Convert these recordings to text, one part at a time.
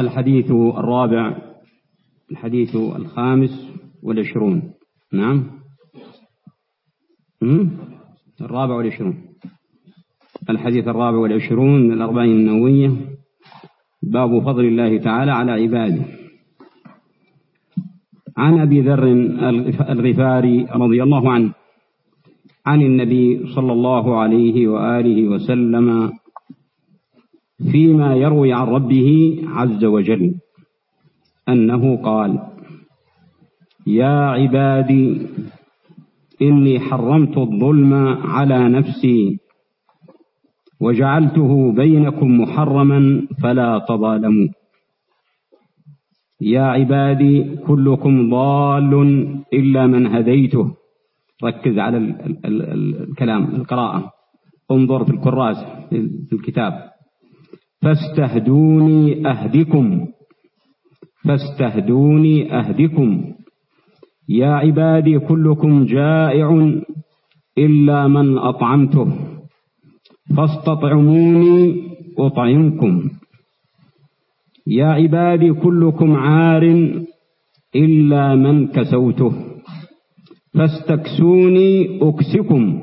الحديث الرابع الحديث الخامس والعشرون. نعم. الرابع والعشرون. الحديث الرابع والعشرون من الأربعين النووية. باب فضل الله تعالى على عباده. عن أبي ذر الغفاري رضي الله عنه عن النبي صلى الله عليه وآله وسلم فيما يروي عن ربه عز وجل أنه قال يا عبادي إني حرمت الظلم على نفسي وجعلته بينكم محرما فلا تظالموا. يا عبادي كلكم ضال إلا من هديته. ركز على الكلام القراءة. انظر في الكراس في الكتاب. فاستهدوني أهدكم. فاستهدوني أهدكم. يا عبادي كلكم جائع إلا من أطعمته. فاستطعموني أطعمكم. يا عبادي كلكم عار إلا من كسوته. فاستكسوني أكسكم.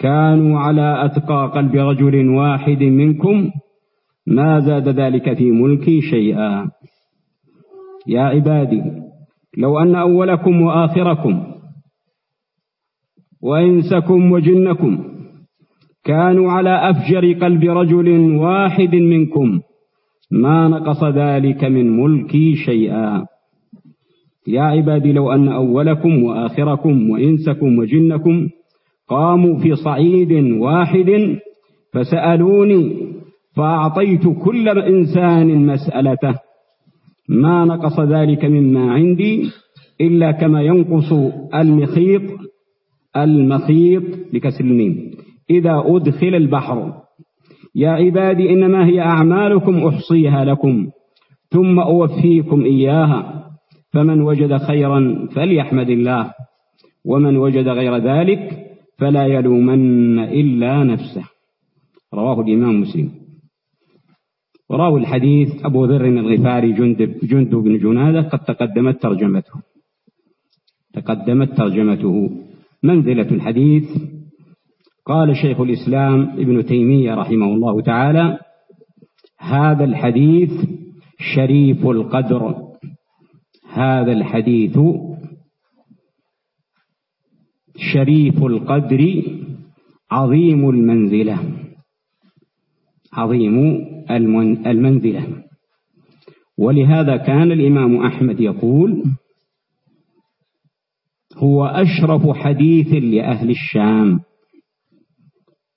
كانوا على أتقى قلب رجل واحد منكم ما زاد ذلك في ملكي شيئا. يا عبادي لو أن أولكم وآخركم وإنسكم وجنكم كانوا على أفجر قلب رجل واحد منكم ما نقص ذلك من ملكي شيئا. يا عبادي لو أن أولكم وآخركم وإنسكم وجنكم قاموا في صعيد واحد فسألوني فأعطيت كل إنسان مسألته. ما نقص ذلك مما عندي إلا كما ينقص المخيط المخيط بكسر الميم. إذا أدخل البحر يا عبادي إنما هي أعمالكم أحصيها لكم ثم أوفيكم إياها. فمن وجد خيرا فليحمد الله ومن وجد غير ذلك فلا يلومن إلا نفسه. رواه الإمام مسلم. وراوي الحديث أبو ذر الغفاري جندب, جندب بن جنادة قد تقدمت ترجمته. تقدمت ترجمته. منزلة الحديث. قال شيخ الإسلام ابن تيمية رحمه الله تعالى هذا الحديث شريف القدر. هذا الحديث شريف القدر عظيم المنزلة. عظيم المنزلة. ولهذا كان الإمام أحمد يقول هو أشرف حديث لأهل الشام.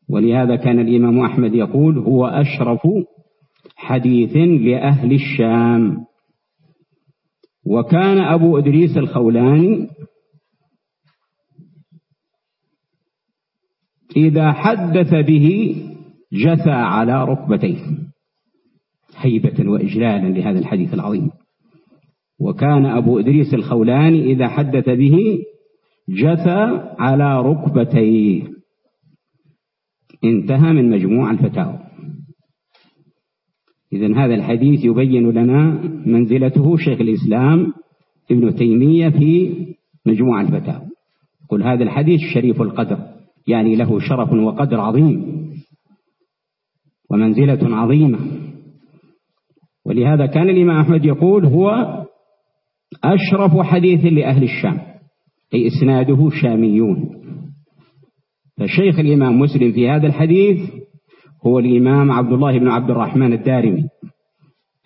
ولهذا كان الإمام أحمد يقول هو أشرف حديث لأهل الشام. وكان أبو إدريس الخولاني إذا حدث به جثى على ركبتيه. هيبة وإجلالا لهذا الحديث العظيم. وكان أبو إدريس الخولاني إذا حدث به جثى على ركبتيه. انتهى من مجموع الفتاوى. إذن هذا الحديث يبين لنا منزلته شيخ الإسلام ابن تيمية في مجموع الفتاوى. يقول هذا الحديث شريف القدر. يعني له شرف وقدر عظيم ومنزلة عظيمة. ولهذا كان الإمام أحمد يقول هو أشرف حديث لأهل الشام أي إسناده شاميون. فشيخ الإمام مسلم في هذا الحديث هو الإمام عبد الله بن عبد الرحمن الدارمي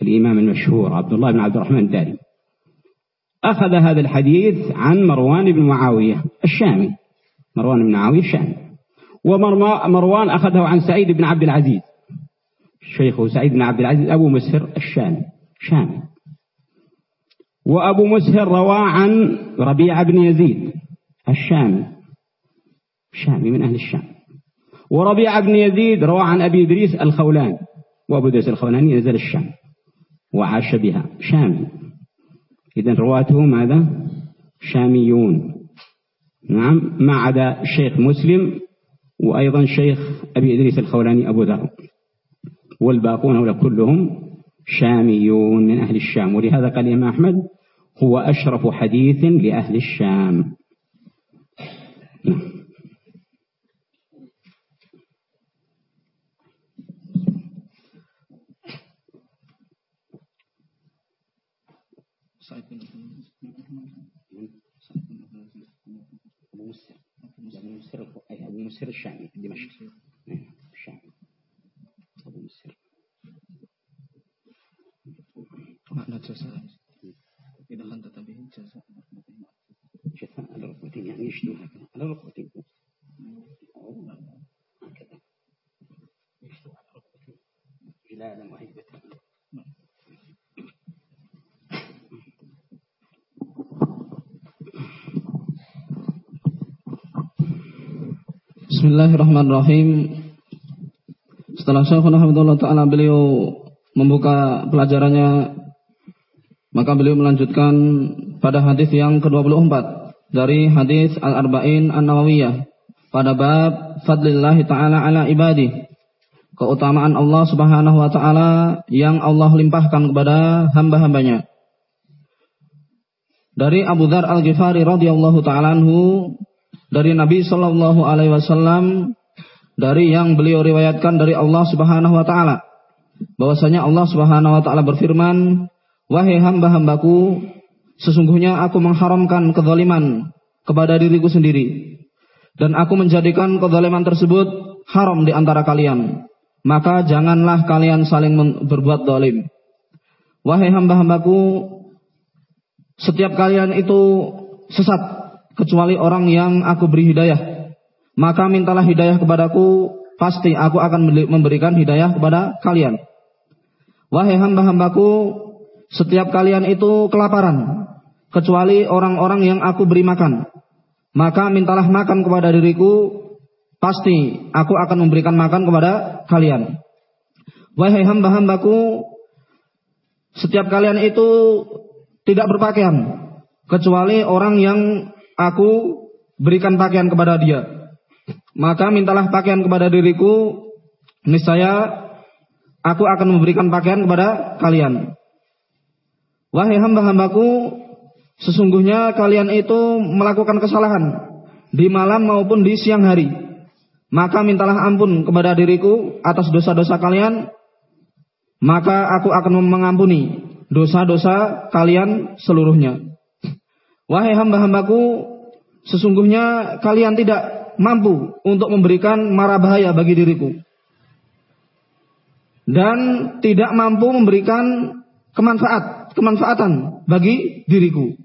الإمام المشهور عبد الله بن عبد الرحمن الدارمي. أخذ هذا الحديث عن مروان بن معاوية الشامي. مروان بن معاوية الشامي ومروان أخذه عن سعيد بن عبد العزيز. شيخه سعيد بن عبد العزيز أبو مسهر الشامي شامي وأبو مسهر روى عن ربيع بن يزيد الشامي شامي من أهل الشام. وربيع بن يزيد روى عن أبي إدريس الخولاني. وأبو إدريس الخولاني نزل الشام. وعاش بها. شامي إذا رواته ماذا؟ شاميون. نعم ما عدا الشيخ مسلم وأيضا شيخ أبي إدريس الخولاني أبو ذر والباقون كلهم شاميون من أهل الشام ولهذا قال الإمام أحمد هو أشرف حديث لأهل الشام. نعم. أبو مسر الشامي دمشق. الشامي أبو مسر معنى جزاء إذا خندت به جزاء جزاء على ركبتين يعني يشدو هكذا؟ على ركبتين هكذا. يشدو على ركبتين جلالا وهيبة Bismillahirrahmanirrahim. Setelah Hamdulillah Ta'ala beliau membuka pelajarannya, maka beliau melanjutkan pada hadis yang ke-24 dari hadis Al-Arba'in An-Nawawiyah pada bab fadlillahi ta'ala ala ibadi. Keutamaan Allah Subhanahu wa taala yang Allah limpahkan kepada hamba-hambanya. Dari Abu Dzar Al-Ghifari radhiyallahu taala anhu dari Nabi Shallallahu Alaihi Wasallam dari yang beliau riwayatkan dari Allah Subhanahu Wa Taala. Bahwasanya Allah Subhanahu Wa Taala berfirman wahai hamba-hambaku sesungguhnya aku mengharamkan kezaliman kepada diriku sendiri. Dan aku menjadikan kezaliman tersebut haram di antara kalian. Maka janganlah kalian saling berbuat zalim. Wahai hamba-hambaku setiap kalian itu sesat kecuali orang yang aku beri hidayah. Maka mintalah hidayah kepadaku, pasti aku akan memberikan hidayah kepada kalian. Wahai hamba-hambaku, setiap kalian itu kelaparan, kecuali orang-orang yang aku beri makan. Maka mintalah makan kepada diriku, pasti aku akan memberikan makan kepada kalian. Wahai hamba-hambaku, setiap kalian itu tidak berpakaian, kecuali orang yang aku berikan pakaian kepada dia. Maka mintalah pakaian kepada diriku, niscaya aku akan memberikan pakaian kepada kalian. Wahai hamba-hambaku, sesungguhnya kalian itu melakukan kesalahan di malam maupun di siang hari. Maka mintalah ampun kepada diriku atas dosa-dosa kalian, maka aku akan mengampuni dosa-dosa kalian seluruhnya. Wahai hamba-hambaku, sesungguhnya kalian tidak mampu untuk memberikan mara bahaya bagi diriku. Dan tidak mampu memberikan kemanfaat, kemanfaatan bagi diriku.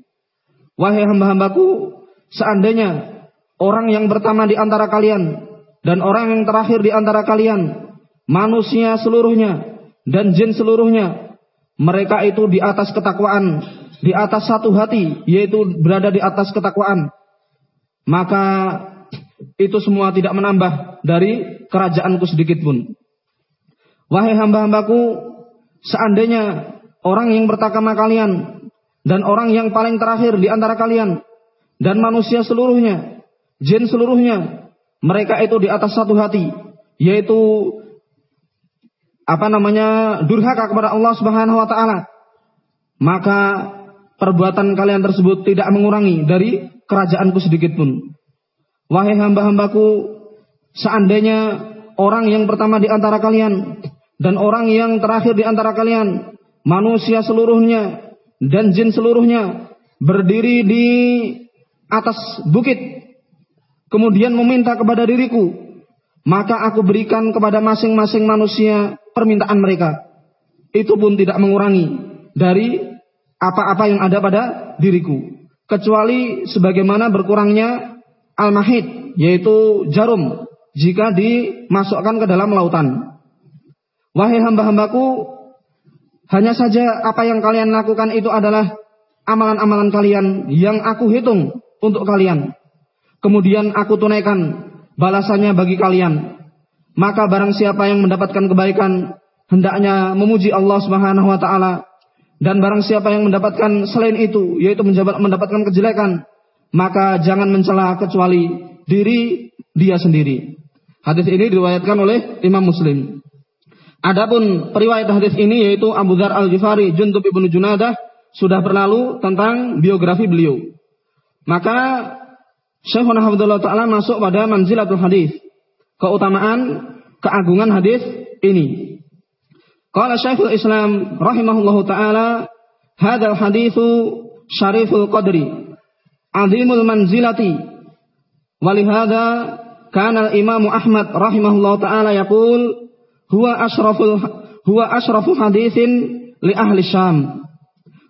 Wahai hamba-hambaku, seandainya orang yang pertama di antara kalian dan orang yang terakhir di antara kalian, manusia seluruhnya dan jin seluruhnya, mereka itu di atas ketakwaan di atas satu hati, yaitu berada di atas ketakwaan, maka itu semua tidak menambah dari kerajaanku sedikit pun. Wahai hamba-hambaku, seandainya orang yang pertama kalian dan orang yang paling terakhir di antara kalian dan manusia seluruhnya, jin seluruhnya, mereka itu di atas satu hati, yaitu apa namanya durhaka kepada Allah Subhanahu wa taala. Maka perbuatan kalian tersebut tidak mengurangi dari kerajaanku sedikit pun. Wahai hamba-hambaku, seandainya orang yang pertama di antara kalian dan orang yang terakhir di antara kalian, manusia seluruhnya dan jin seluruhnya berdiri di atas bukit, kemudian meminta kepada diriku, maka aku berikan kepada masing-masing manusia permintaan mereka. Itu pun tidak mengurangi dari apa-apa yang ada pada diriku kecuali sebagaimana berkurangnya al-mahid yaitu jarum jika dimasukkan ke dalam lautan wahai hamba-hambaku Hanya saja apa yang kalian lakukan itu adalah amalan-amalan kalian yang aku hitung untuk kalian. Kemudian aku tunaikan balasannya bagi kalian. Maka barang siapa yang mendapatkan kebaikan hendaknya memuji Allah Subhanahu wa taala dan barang siapa yang mendapatkan selain itu yaitu mendapatkan kejelekan maka jangan mencela kecuali diri dia sendiri. Hadis ini diriwayatkan oleh Imam Muslim. Adapun periwayat hadis ini yaitu Abu Dzar Al-Ghifari Jundub ibnu Junadah sudah berlalu tentang biografi beliau. Maka Syekhuna Abdullah Ta'ala masuk pada manzilatul hadis. Keutamaan, keagungan hadis ini. Qala Syekhul Islam rahimahullahu taala, "Hadzal haditsu syariful qadri, azimul manzilati." Walihada kana al-Imam Ahmad rahimahullahu taala yaqul huwa asraful huwa asrafu haditsin li ahli Syam.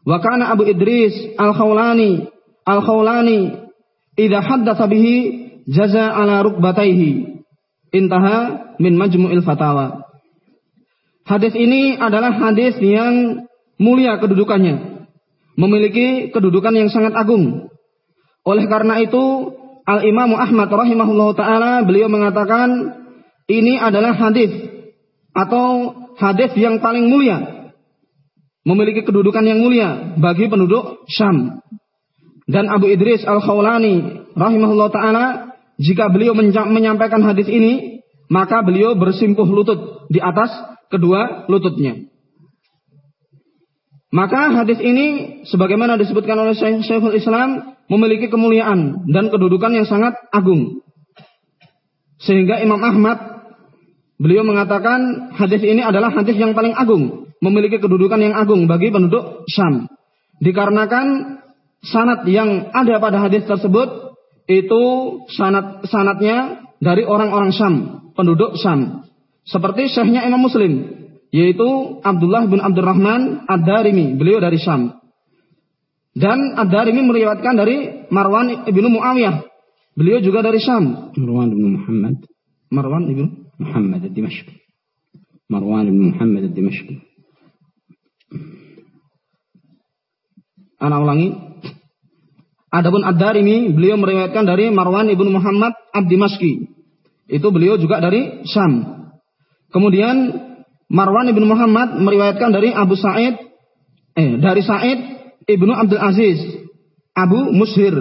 Wa kana Abu Idris Al-Khawlani Al-Khawlani idza haddatsa bihi jaza ala rukbataihi. Intaha min majmu'il fatawa. Hadis ini adalah hadis yang mulia kedudukannya. Memiliki kedudukan yang sangat agung. Oleh karena itu, Al-Imam Ahmad rahimahullah ta'ala beliau mengatakan ini adalah hadis atau hadis yang paling mulia memiliki kedudukan yang mulia bagi penduduk Syam. Dan Abu Idris Al-Khawlani rahimahullah taala jika beliau menyampaikan hadis ini maka beliau bersimpuh lutut di atas kedua lututnya. Maka hadis ini sebagaimana disebutkan oleh Syekhul Islam memiliki kemuliaan dan kedudukan yang sangat agung. Sehingga Imam Ahmad Beliau mengatakan hadis ini adalah hadis yang paling agung, memiliki kedudukan yang agung bagi penduduk Syam. Dikarenakan sanat yang ada pada hadis tersebut itu sanat sanatnya dari orang-orang Syam, penduduk Syam. Seperti syekhnya Imam Muslim, yaitu Abdullah bin Abdurrahman Ad-Darimi, beliau dari Syam. Dan Ad-Darimi meriwayatkan dari Marwan ibnu Muawiyah, beliau juga dari Syam. Marwan bin Muhammad. Marwan ibnu Muhammad ad -Dimashki. Marwan bin Muhammad ad -Dimashki. Anak ulangi. Adapun Ad-Darimi, beliau meriwayatkan dari Marwan ibnu Muhammad Ad-Dimashqi. Itu beliau juga dari Syam. Kemudian Marwan ibnu Muhammad meriwayatkan dari Abu Sa'id eh dari Sa'id ibnu Abdul Aziz Abu Mushir.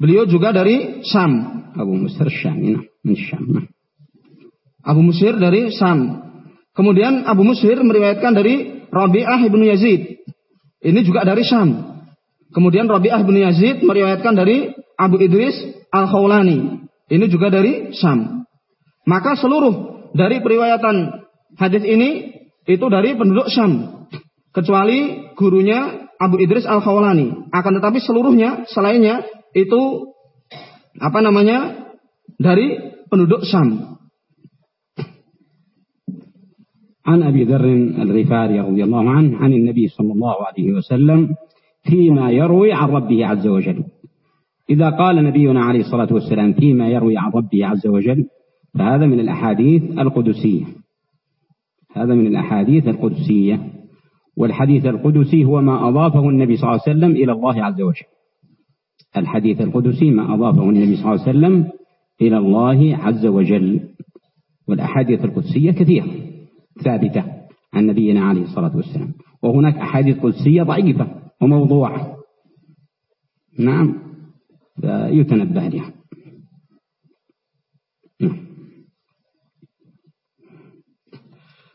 Beliau juga dari Syam. Abu Mushir Syam, min Syam. Abu Musir dari Sam. Kemudian Abu Musir meriwayatkan dari Rabi'ah ibnu Yazid. Ini juga dari Sam. Kemudian Rabi'ah ibnu Yazid meriwayatkan dari Abu Idris Al-Khawlani. Ini juga dari Sam. Maka seluruh dari periwayatan hadis ini itu dari penduduk Sam. Kecuali gurunya Abu Idris Al-Khawlani. Akan tetapi seluruhnya selainnya itu apa namanya dari penduduk Sam. عن أبي ذر الغفاري رضي الله عنه عن النبي صلى الله عليه وسلم فيما يروي عن ربه عز وجل إذا قال نبينا عليه الصلاة والسلام فيما يروي عن ربه عز وجل فهذا من الأحاديث القدسية. هذا من الأحاديث القدسية. والحديث القدسي هو ما أضافه النبي صلى الله عليه وسلم إلى الله عز وجل. الحديث القدسي ما أضافه النبي صلى الله عليه وسلم إلى الله عز وجل. والأحاديث القدسية كثيرة ثابتة عن نبينا عليه الصلاة والسلام. وهناك أحاديث قدسية ضعيفة وموضوعة. نعم يتنبه لها.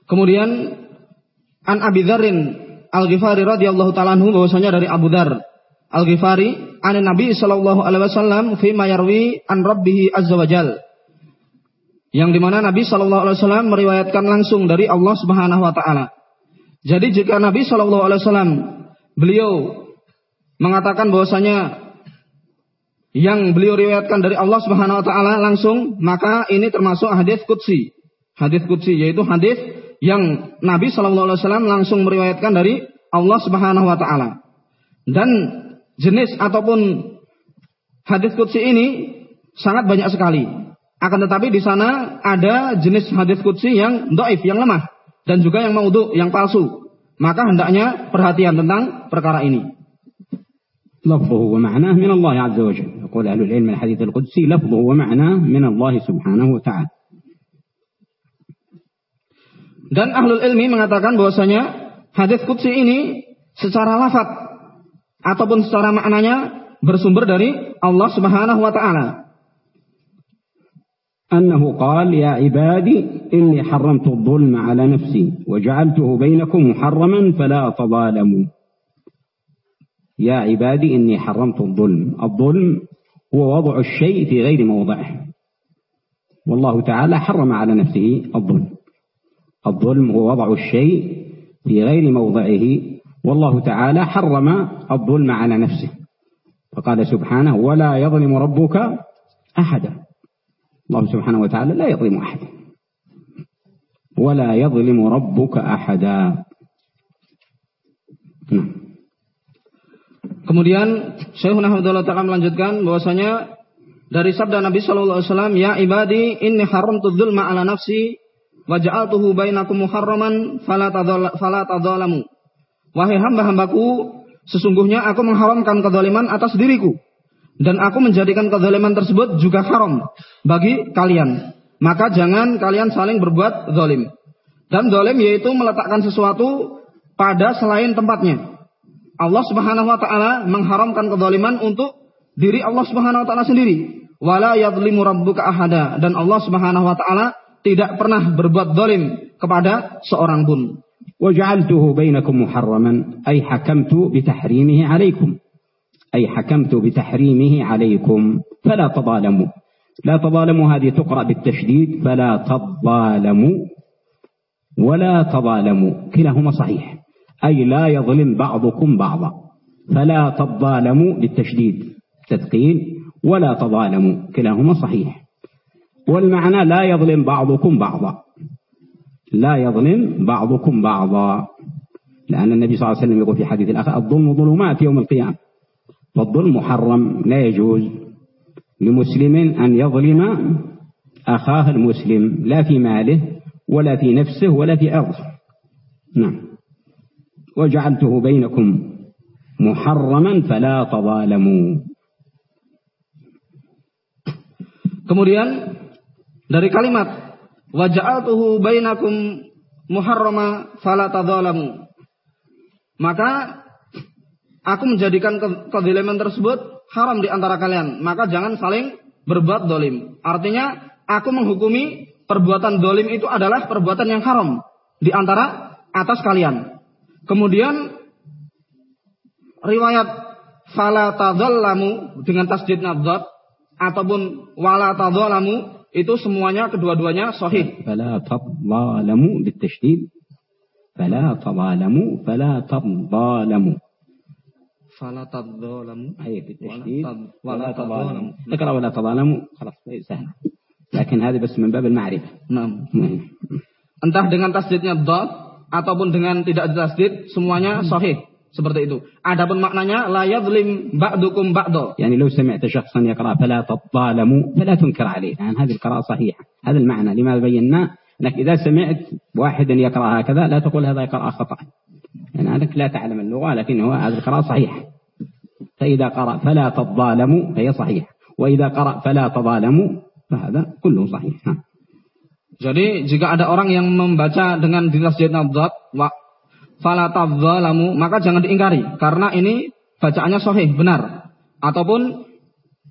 Kemudian An Abi Dzarrin Al-Ghifari radhiyallahu taala anhu bahwasanya dari Abu Dzar Al-Ghifari an Nabi sallallahu alaihi wasallam fi ma yarwi an rabbih azza wajal yang di mana Nabi Shallallahu Alaihi Wasallam meriwayatkan langsung dari Allah Subhanahu Wa Taala. Jadi jika Nabi Shallallahu Alaihi Wasallam beliau mengatakan bahwasanya yang beliau riwayatkan dari Allah Subhanahu Wa Taala langsung, maka ini termasuk hadis kutsi. Hadis kutsi yaitu hadis yang Nabi Shallallahu Alaihi Wasallam langsung meriwayatkan dari Allah Subhanahu Wa Taala. Dan jenis ataupun hadis kutsi ini sangat banyak sekali. Akan tetapi di sana ada jenis hadis kutsi yang doif, yang lemah. Dan juga yang maudhu, yang palsu. Maka hendaknya perhatian tentang perkara ini. لفظه ومعناه من الله عز وجل يقول أهل العلم الحديث القدسي لفظه ومعناه من الله سبحانه وتعالى Dan ahlul ilmi mengatakan bahwasanya hadis qudsi ini secara lafaz ataupun secara maknanya bersumber dari Allah Subhanahu wa taala. أنه قال يا عبادي إني حرمت الظلم على نفسي وجعلته بينكم محرما فلا تظالموا يا عبادي إني حرمت الظلم الظلم هو وضع الشيء في غير موضعه والله تعالى حرم على نفسه الظلم الظلم هو وضع الشيء في غير موضعه والله تعالى حرم الظلم على نفسه فقال سبحانه ولا يظلم ربك أحدا الله سبحانه وتعالى لا يظلم أحدا ولا يظلم ربك أحدا نعم Kemudian Syekhuna Hamdulillah Ta'ala melanjutkan bahwasanya dari sabda Nabi Shallallahu Alaihi Wasallam, Ya ibadi, inni haram dzulma ala nafsi, wa ja'altuhu bainakum muharraman, fala tadzalamu. Wahai hamba-hambaku, sesungguhnya aku mengharamkan kezaliman atas diriku. Dan aku menjadikan kezaliman tersebut juga haram bagi kalian. Maka jangan kalian saling berbuat zalim. Dan zalim yaitu meletakkan sesuatu pada selain tempatnya. Allah Subhanahu wa taala mengharamkan kezaliman untuk diri Allah Subhanahu wa taala sendiri. Wala yadhlimu rabbuka ahada dan Allah Subhanahu wa taala tidak pernah berbuat zalim kepada seorang pun. وجعلته بينكم محرما أي حكمت بتحريمه عليكم أي حكمت بتحريمه عليكم فلا تظالموا لا تظالموا هذه تقرأ بالتشديد فلا تظالموا ولا تظالموا كلاهما صحيح أي لا يظلم بعضكم بعضا فلا تظالموا بالتشديد تثقيل ولا تظالموا كلاهما صحيح والمعنى لا يظلم بعضكم بعضا. لا يظلم بعضكم بعضا. لأن النبي صلى الله عليه وسلم يقول في حديث الآخر الظلم ظلمات يوم القيامة. فالظلم محرم لا يجوز لمسلم أن يظلم أخاه المسلم لا في ماله ولا في نفسه ولا في أرضه. نعم. وجعلته بينكم محرما فلا تظالموا. Kemudian dari kalimat waja'altuhu bainakum muharrama fala tadzalamu. Maka aku menjadikan kezaliman tersebut haram di antara kalian, maka jangan saling berbuat dolim. Artinya aku menghukumi perbuatan dolim itu adalah perbuatan yang haram di antara atas kalian. Kemudian riwayat fala tadhallamu dengan tasdid nadzat ataupun wala tadhallamu itu semuanya kedua-duanya sahih. Fala tadhallamu bitasydid. Fala tadhallamu fala tadhallamu. فلا تظالموا أي بالتشديد ولا تظالموا اقرأ ولا تظالموا خلاص سهل لكن هذا بس من باب المعرفة نعم entah dengan tasdidnya dot ataupun dengan tidak ditasdid semuanya hmm. sahih Seperti itu. Adapun maknanya la yadhlim ba'dukum ba'da. يعني لو سمعت شخصا يقرأ فلا تظالموا فلا تنكر عليه يعني هذه القراءة صحيحة هذا المعنى لماذا بينا أنك إذا سمعت واحدا يقرأ هكذا لا تقول هذا يقرأ خطأ يعني أنك لا تعلم اللغة لكن هو هذه القراءة صحيحة فإذا قرأ فلا تظالموا فهي صحيحة وإذا قرأ فلا تظالموا فهذا كله صحيح Jadi jika ada orang yang membaca dengan ditasjid nadzat falatadzalamu, maka jangan diingkari karena ini bacaannya sahih, benar. Ataupun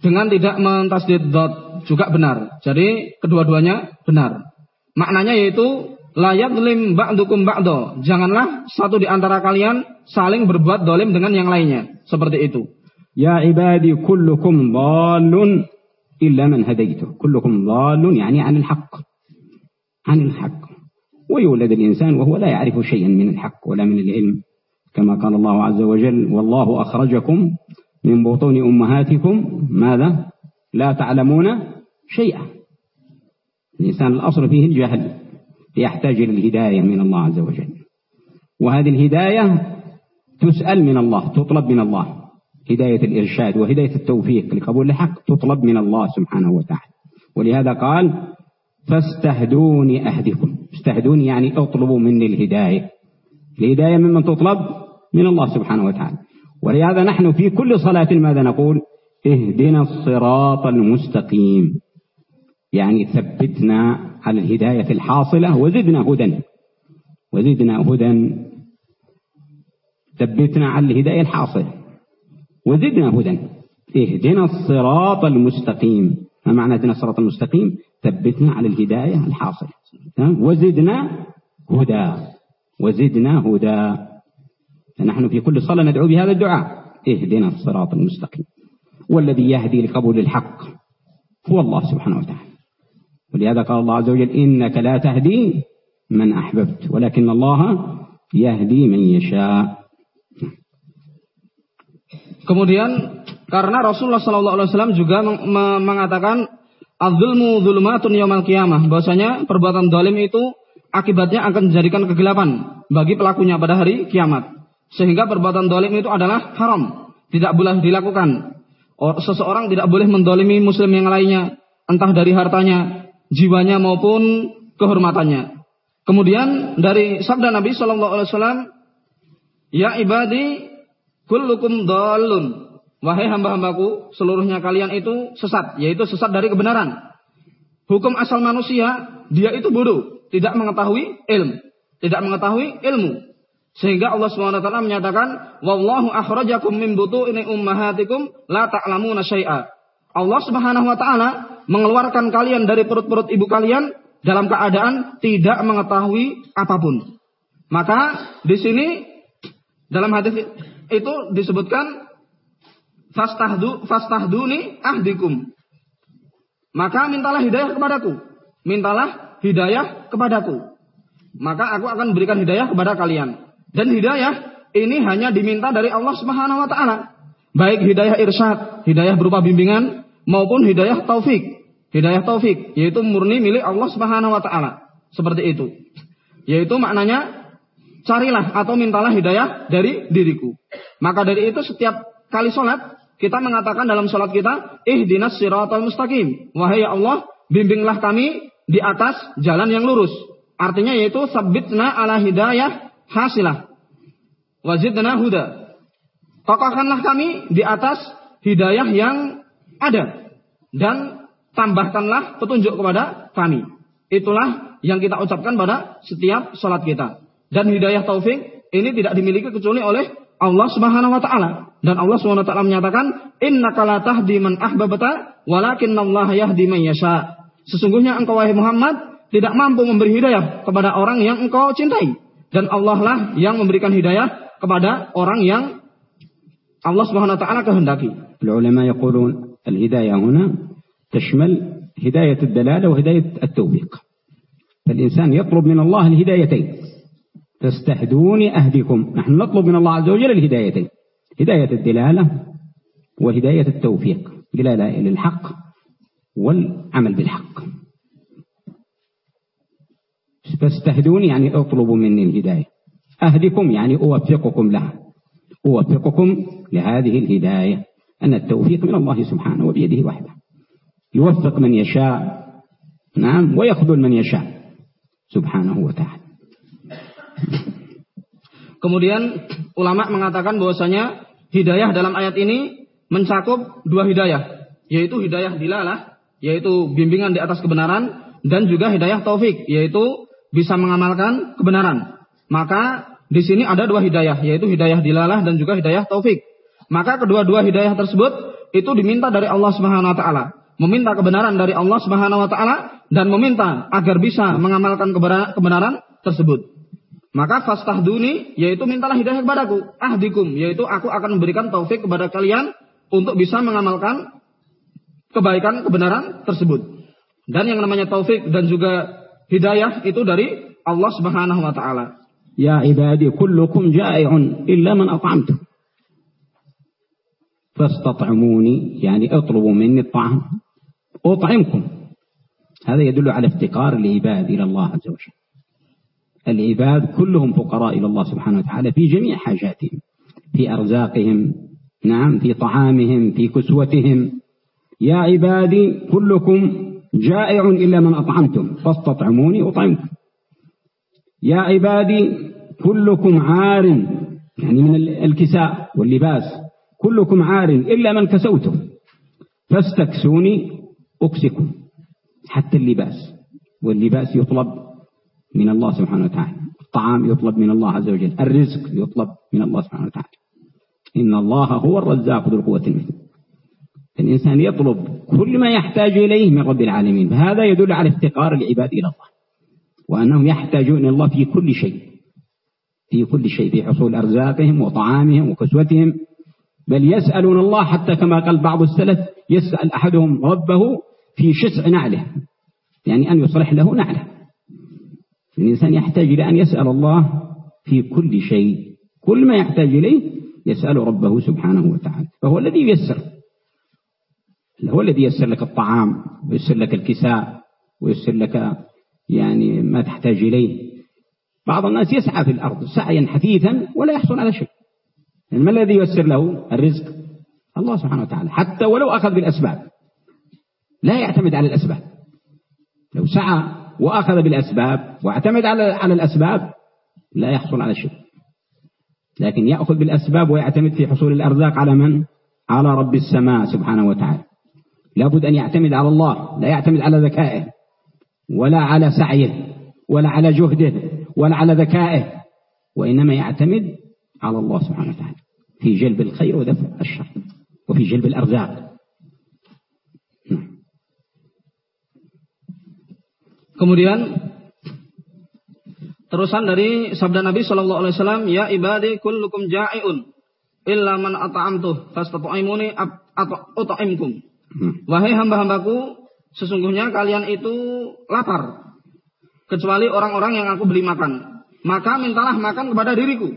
dengan tidak mentasdid dot juga benar. Jadi kedua-duanya benar. Maknanya yaitu layak lim ba'dukum ba'do. Janganlah satu di antara kalian saling berbuat dolim dengan yang lainnya. Seperti itu. Ya ibadi kullukum dalun illa man hadaitu. Kullukum dalun yani anil haq. Anil haq. ويولد الإنسان وهو لا يعرف شيئا من الحق ولا من العلم. كما قال الله عز وجل والله أخرجكم من بطون أمهاتكم ماذا؟ لا تعلمون شيئا. الإنسان الأصل فيه الجهل يحتاج إلى الهداية من الله عز وجل. وهذه الهداية تسأل من الله تطلب من الله. هداية الإرشاد وهداية التوفيق لقبول الحق تطلب من الله سبحانه وتعالى. ولهذا قال فاستهدوني أهدكم. استهدوني يعني اطلبوا مني الهداية. الهداية ممن تطلب من الله سبحانه وتعالى. ولهذا نحن في كل صلاة ماذا نقول؟ اهدنا الصراط المستقيم. يعني ثبتنا على الهداية الحاصلة وزدنا هدى. وزدنا هدى. ثبتنا على الهداية الحاصلة. وزدنا هدى. اهدنا الصراط المستقيم. ما معنى اهدنا الصراط المستقيم؟ ثبتنا على الهداية الحاصلة. وزدنا هدى. وزدنا هدى. فنحن في كل صلاة ندعو بهذا الدعاء. اهدنا الصراط المستقيم. والذي يهدي لقبول الحق هو الله سبحانه وتعالى. ولهذا قال الله عز وجل إنك لا تهدي من أحببت ولكن الله يهدي من يشاء. Kemudian karena Rasulullah Wasallam juga mengatakan Adzulmu dzulumatun yaumal qiyamah. Bahwasanya perbuatan dolim itu akibatnya akan menjadikan kegelapan bagi pelakunya pada hari kiamat. Sehingga perbuatan dolim itu adalah haram. Tidak boleh dilakukan. Seseorang tidak boleh mendolimi muslim yang lainnya. Entah dari hartanya, jiwanya maupun kehormatannya. Kemudian dari sabda Nabi Shallallahu Alaihi Wasallam, Ya ibadi, kullukum dolun. Wahai hamba-hambaku, seluruhnya kalian itu sesat, yaitu sesat dari kebenaran. Hukum asal manusia, dia itu bodoh, tidak mengetahui ilmu, tidak mengetahui ilmu. Sehingga Allah SWT menyatakan, Wallahu akhrajakum min butu'ini ummahatikum la ta'lamuna syai'a. Allah Subhanahu wa taala mengeluarkan kalian dari perut-perut ibu kalian dalam keadaan tidak mengetahui apa pun. Maka di sini dalam hadis itu disebutkan fastahdu fastahduni ahdikum. Maka mintalah hidayah kepadaku. Mintalah hidayah kepadaku. Maka aku akan berikan hidayah kepada kalian. Dan hidayah ini hanya diminta dari Allah Subhanahu wa taala. Baik hidayah irsyad, hidayah berupa bimbingan maupun hidayah taufik. Hidayah taufik yaitu murni milik Allah Subhanahu wa taala. Seperti itu. Yaitu maknanya carilah atau mintalah hidayah dari diriku. Maka dari itu setiap kali sholat kita mengatakan dalam sholat kita, ihdinas siratal mustaqim. Wahai ya Allah, bimbinglah kami di atas jalan yang lurus. Artinya yaitu sabitna ala hidayah hasilah. Wajidna huda. Kokohkanlah kami di atas hidayah yang ada. Dan tambahkanlah petunjuk kepada kami. Itulah yang kita ucapkan pada setiap sholat kita. Dan hidayah taufik ini tidak dimiliki kecuali oleh Allah Subhanahu wa taala. Dan Allah Subhanahu wa taala menyatakan, "Innaka la tahdi man ahbabta, Allah yahdi man yasha." Sesungguhnya engkau wahai Muhammad tidak mampu memberi hidayah kepada orang yang engkau cintai. Dan Allah lah yang memberikan hidayah kepada orang yang Allah Subhanahu wa taala kehendaki. Ulama yaqulun al-hidayah huna تشمل هداية الدلالة وهداية التوفيق فالإنسان يطلب من الله الهدايتين فاستهدوني أهدكم نحن نطلب من الله عز وجل الهدايتين هداية الدلالة وهداية التوفيق دلالة إلى الحق والعمل بالحق. فاستهدوني يعني اطلبوا مني الهداية. أهدكم يعني أوفقكم لها. أوفقكم لهذه الهداية. أن التوفيق من الله سبحانه وبيده وحده. يوفق من يشاء. نعم ويخذل من يشاء. سبحانه وتعالى. Kemudian ulama mengatakan bahwasanya hidayah dalam ayat ini mencakup dua hidayah, yaitu hidayah dilalah, yaitu bimbingan di atas kebenaran, dan juga hidayah taufik, yaitu bisa mengamalkan kebenaran. Maka di sini ada dua hidayah, yaitu hidayah dilalah dan juga hidayah taufik. Maka kedua-dua hidayah tersebut itu diminta dari Allah Subhanahu wa taala, meminta kebenaran dari Allah Subhanahu wa taala dan meminta agar bisa mengamalkan kebenaran tersebut. Maka fastahduni yaitu mintalah hidayah kepadaku, ahdikum yaitu aku akan memberikan taufik kepada kalian untuk bisa mengamalkan kebaikan kebenaran tersebut. Dan yang namanya taufik dan juga hidayah itu dari Allah Subhanahu wa taala. Ya ibadi kullukum ja'i'un illa man at'amtu. فاستطعموني يعني اطلبوا مني الطعام أطعمكم هذا يدل على افتقار العباد إلى الله عز وجل العباد كلهم فقراء إلى الله سبحانه وتعالى في جميع حاجاتهم في أرزاقهم نعم في طعامهم في كسوتهم. يا عبادي كلكم جائع إلا من أطعمتم فاستطعموني أطعمكم. يا عبادي كلكم عار يعني من الكساء واللباس كلكم عار إلا من كسوته فاستكسوني أكسكم. حتى اللباس واللباس يطلب من الله سبحانه وتعالى. الطعام يطلب من الله عز وجل. الرزق يطلب من الله سبحانه وتعالى. إن الله هو الرزاق ذو القوة المثل الإنسان يطلب كل ما يحتاج إليه من رب العالمين. فهذا يدل على افتقار العباد إلى الله. وأنهم يحتاجون إلى الله في كل شيء. في كل شيء. في حصول أرزاقهم وطعامهم وكسوتهم. بل يسألون الله حتى كما قال بعض السلف يسأل أحدهم ربه في شسع نعله. يعني أن يصلح له نعله. الإنسان يحتاج إلى أن يسأل الله في كل شيء. كل ما يحتاج إليه يسأل ربه سبحانه وتعالى. فهو الذي ييسر. هو الذي ييسر لك الطعام ويسر لك الكساء ويسر لك يعني ما تحتاج إليه. بعض الناس يسعى في الأرض سعيا حثيثا ولا يحصل على شيء. يعني ما الذي ييسر له؟ الرزق. الله سبحانه وتعالى. حتى ولو أخذ بالأسباب. لا يعتمد على الأسباب. لو سعى وأخذ بالأسباب واعتمد على على الأسباب لا يحصل على شيء لكن يأخذ بالأسباب ويعتمد في حصول الأرزاق على من؟ على رب السماء سبحانه وتعالى. لابد أن يعتمد على الله لا يعتمد على ذكائه ولا على سعيه ولا على جهده ولا على ذكائه وإنما يعتمد على الله سبحانه وتعالى. في جلب الخير ودفع الشر وفي جلب الأرزاق. Kemudian terusan dari sabda Nabi Shallallahu Alaihi Wasallam, ya ibadi kullukum ja'iun illa man ata'amtuh fastata'imuni ata'imkum. Hmm. Wahai hamba-hambaku, sesungguhnya kalian itu lapar kecuali orang-orang yang aku beli makan. Maka mintalah makan kepada diriku,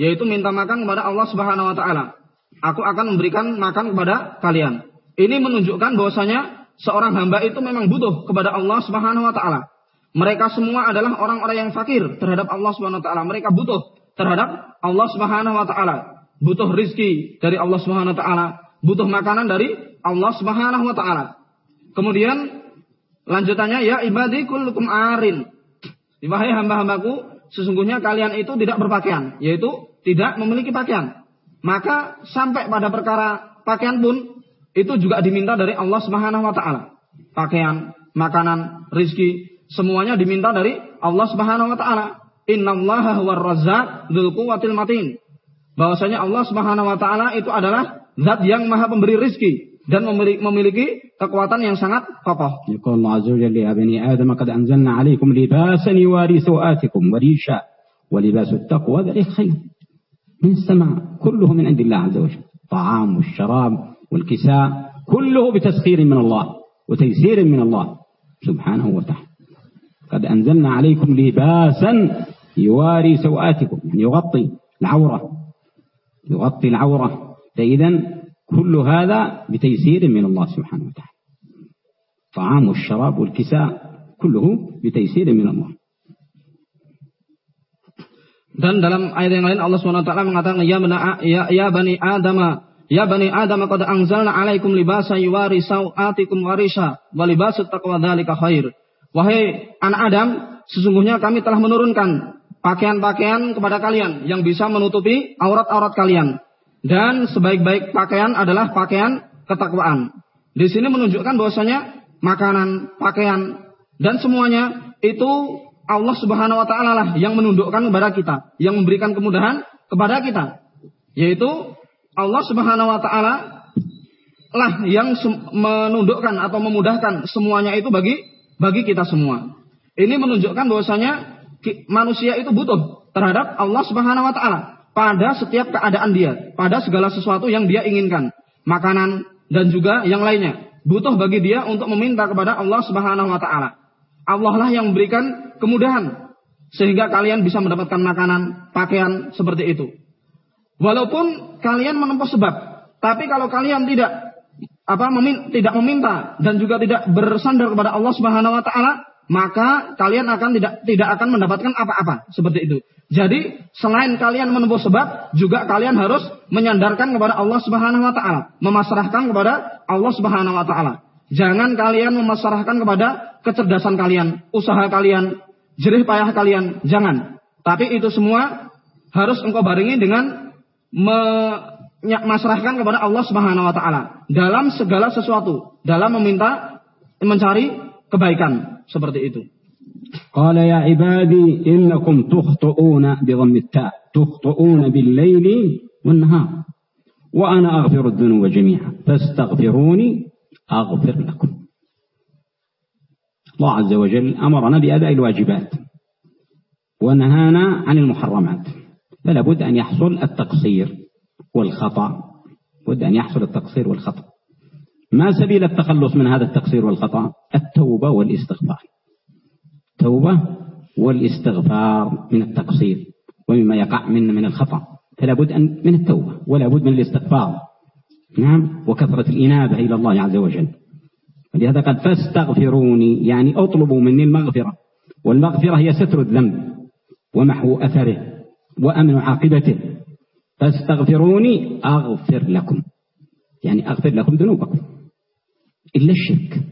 yaitu minta makan kepada Allah Subhanahu wa taala. Aku akan memberikan makan kepada kalian. Ini menunjukkan bahwasanya seorang hamba itu memang butuh kepada Allah Subhanahu wa taala. Mereka semua adalah orang-orang yang fakir terhadap Allah Subhanahu wa taala. Mereka butuh terhadap Allah Subhanahu wa taala. Butuh rizki dari Allah Subhanahu wa taala, butuh makanan dari Allah Subhanahu wa taala. Kemudian lanjutannya ya ibadi kullukum arin. Wahai hamba-hambaku, sesungguhnya kalian itu tidak berpakaian, yaitu tidak memiliki pakaian. Maka sampai pada perkara pakaian pun itu juga diminta dari Allah Subhanahu wa taala. Pakaian, makanan, rizki, semuanya diminta dari Allah Subhanahu wa taala. Innallaha huwar razzaq dzul quwwatil matin. Bahwasanya Allah Subhanahu wa taala itu adalah zat yang maha pemberi rizki dan memiliki, memiliki kekuatan yang sangat kokoh. Yaqul azza wa jalla Adam qad anzalna 'alaikum libasan yuwari su'atikum wa risha wa libasu taqwa khair. Min sama kulluhu min indillah azza wa jalla. Ta'am syarab والكساء كله بتسخير من الله وتيسير من الله سبحانه وتعالى. قد أنزلنا عليكم لباسا يواري سوآتكم يعني يغطي العورة يغطي العورة. فإذا كل هذا بتيسير من الله سبحانه وتعالى. الطعام والشراب والكساء كله بتيسير من الله. Dan dalam ayat yang lain Allah SWT mengatakan ya, ya, ya bani Ya bani Adam qad anzalna 'alaikum libasa yuwari sawatikum warisha wa libasut taqwa dzalika khair. Wahai anak Adam, sesungguhnya kami telah menurunkan pakaian-pakaian kepada kalian yang bisa menutupi aurat-aurat kalian. Dan sebaik-baik pakaian adalah pakaian ketakwaan. Di sini menunjukkan bahwasanya makanan, pakaian dan semuanya itu Allah Subhanahu wa taala lah yang menundukkan kepada kita, yang memberikan kemudahan kepada kita. Yaitu Allah Subhanahu wa taala lah yang menundukkan atau memudahkan semuanya itu bagi bagi kita semua. Ini menunjukkan bahwasanya manusia itu butuh terhadap Allah Subhanahu wa taala pada setiap keadaan dia, pada segala sesuatu yang dia inginkan, makanan dan juga yang lainnya. Butuh bagi dia untuk meminta kepada Allah Subhanahu wa taala. Allah lah yang memberikan kemudahan sehingga kalian bisa mendapatkan makanan, pakaian seperti itu. Walaupun kalian menempuh sebab, tapi kalau kalian tidak apa memin, tidak meminta dan juga tidak bersandar kepada Allah Subhanahu wa taala, maka kalian akan tidak tidak akan mendapatkan apa-apa seperti itu. Jadi selain kalian menempuh sebab, juga kalian harus menyandarkan kepada Allah Subhanahu wa taala, memasrahkan kepada Allah Subhanahu wa taala. Jangan kalian memasrahkan kepada kecerdasan kalian, usaha kalian, jerih payah kalian, jangan. Tapi itu semua harus engkau barengi dengan memasrahkan kepada Allah Subhanahu wa taala dalam segala sesuatu, dalam meminta mencari kebaikan seperti itu. قال يا عبادي إنكم تخطئون بضم التاء تخطئون بالليل والنهار وأنا أغفر الذنوب جميعا فاستغفروني أغفر لكم الله عز وجل أمرنا بأداء الواجبات ونهانا عن المحرمات فلا بد أن يحصل التقصير والخطأ. بد أن يحصل التقصير والخطأ. ما سبيل التخلص من هذا التقصير والخطأ؟ التوبة والاستغفار. التوبة والاستغفار من التقصير ومما يقع من من الخطأ. فلا بد أن من التوبة ولا بد من الاستغفار. نعم؟ وكثرة الإنابة إلى الله عز وجل. ولهذا قد فاستغفروني يعني أطلبوا مني المغفرة. والمغفرة هي ستر الذنب ومحو أثره. وأمن عاقبته. فاستغفروني أغفر لكم. يعني أغفر لكم ذنوبكم. إلا الشرك.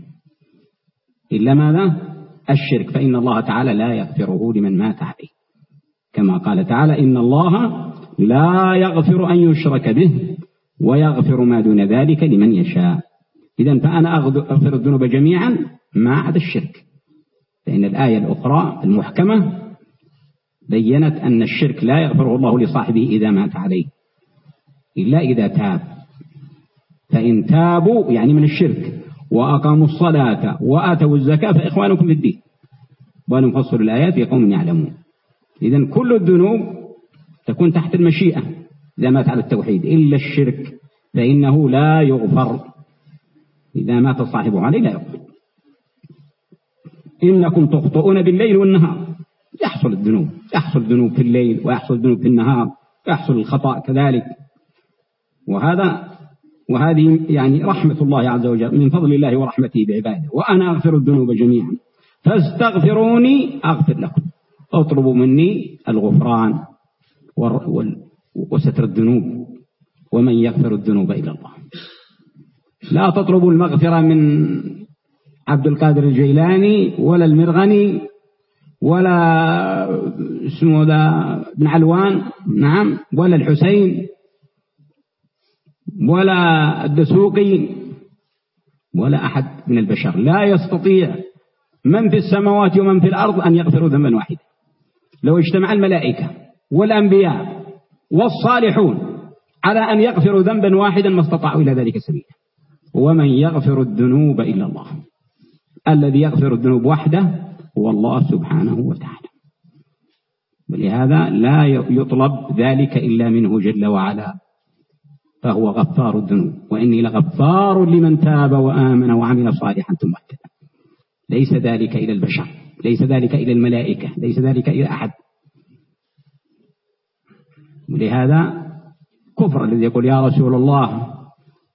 إلا ماذا؟ الشرك. فإن الله تعالى لا يغفره لمن مات عليه. كما قال تعالى إن الله لا يغفر أن يشرك به ويغفر ما دون ذلك لمن يشاء. إذا فأنا أغفر الذنوب جميعا ما عدا الشرك. فإن الآية الأخرى المحكمة بينت أن الشرك لا يغفره الله لصاحبه إذا مات عليه. إلا إذا تاب. فإن تابوا يعني من الشرك وأقاموا الصلاة وآتوا الزكاة فإخوانكم في الدين. ونفصل الآيات لقوم يعلمون. إذا كل الذنوب تكون تحت المشيئة إذا مات على التوحيد. إلا الشرك فإنه لا يغفر. إذا مات صاحبه عليه لا يغفر. إنكم تخطئون بالليل والنهار. يحصل الذنوب يحصل الذنوب في الليل ويحصل الذنوب في النهار يحصل الخطأ كذلك. وهذا وهذه يعني رحمة الله عز وجل من فضل الله ورحمته بعباده. وأنا أغفر الذنوب جميعا. فاستغفروني أغفر لكم. اطلبوا مني الغفران وستر الذنوب. ومن يغفر الذنوب إلى الله. لا تطلبوا المغفرة من عبد القادر الجيلاني ولا المرغني ولا اسمه ذا بن علوان نعم ولا الحسين ولا الدسوقي ولا أحد من البشر. لا يستطيع من في السماوات ومن في الأرض أن يغفروا ذنبا واحدا. لو اجتمع الملائكة والأنبياء والصالحون على أن يغفروا ذنبا واحدا ما استطاعوا إلى ذلك سبيلا. ومن يغفر الذنوب إلا الله. الذي يغفر الذنوب وحده هو الله سبحانه وتعالى. ولهذا لا يطلب ذلك إلا منه جل وعلا فهو غفار الذنوب. وإني لغفار لمن تاب وآمن وعمل صالحا ثم اهتدى. ليس ذلك إلى البشر ليس ذلك إلى الملائكة ليس ذلك إلى أحد. ولهذا كفر الذي يقول يا رسول الله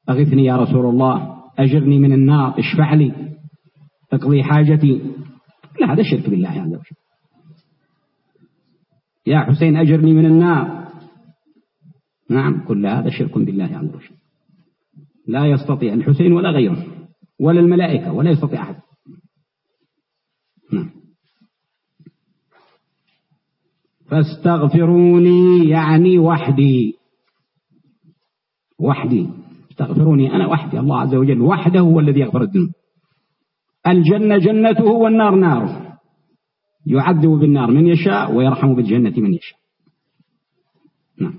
أغثني يا رسول الله أجرني من النار اشفع لي اقضي حاجتي. لا هذا شرك بالله عز وجل يا حسين أجرني من النار. نعم كل هذا شرك بالله عز وجل لا يستطيع الحسين ولا غيره ولا الملائكة ولا يستطيع أحد. نعم. فاستغفروني يعني وحدي. وحدي. استغفروني أنا وحدي الله عز وجل وحده هو الذي يغفر الذنوب. الجنة جنته والنار ناره يعذب بالنار من يشاء ويرحم بالجنة من يشاء nah.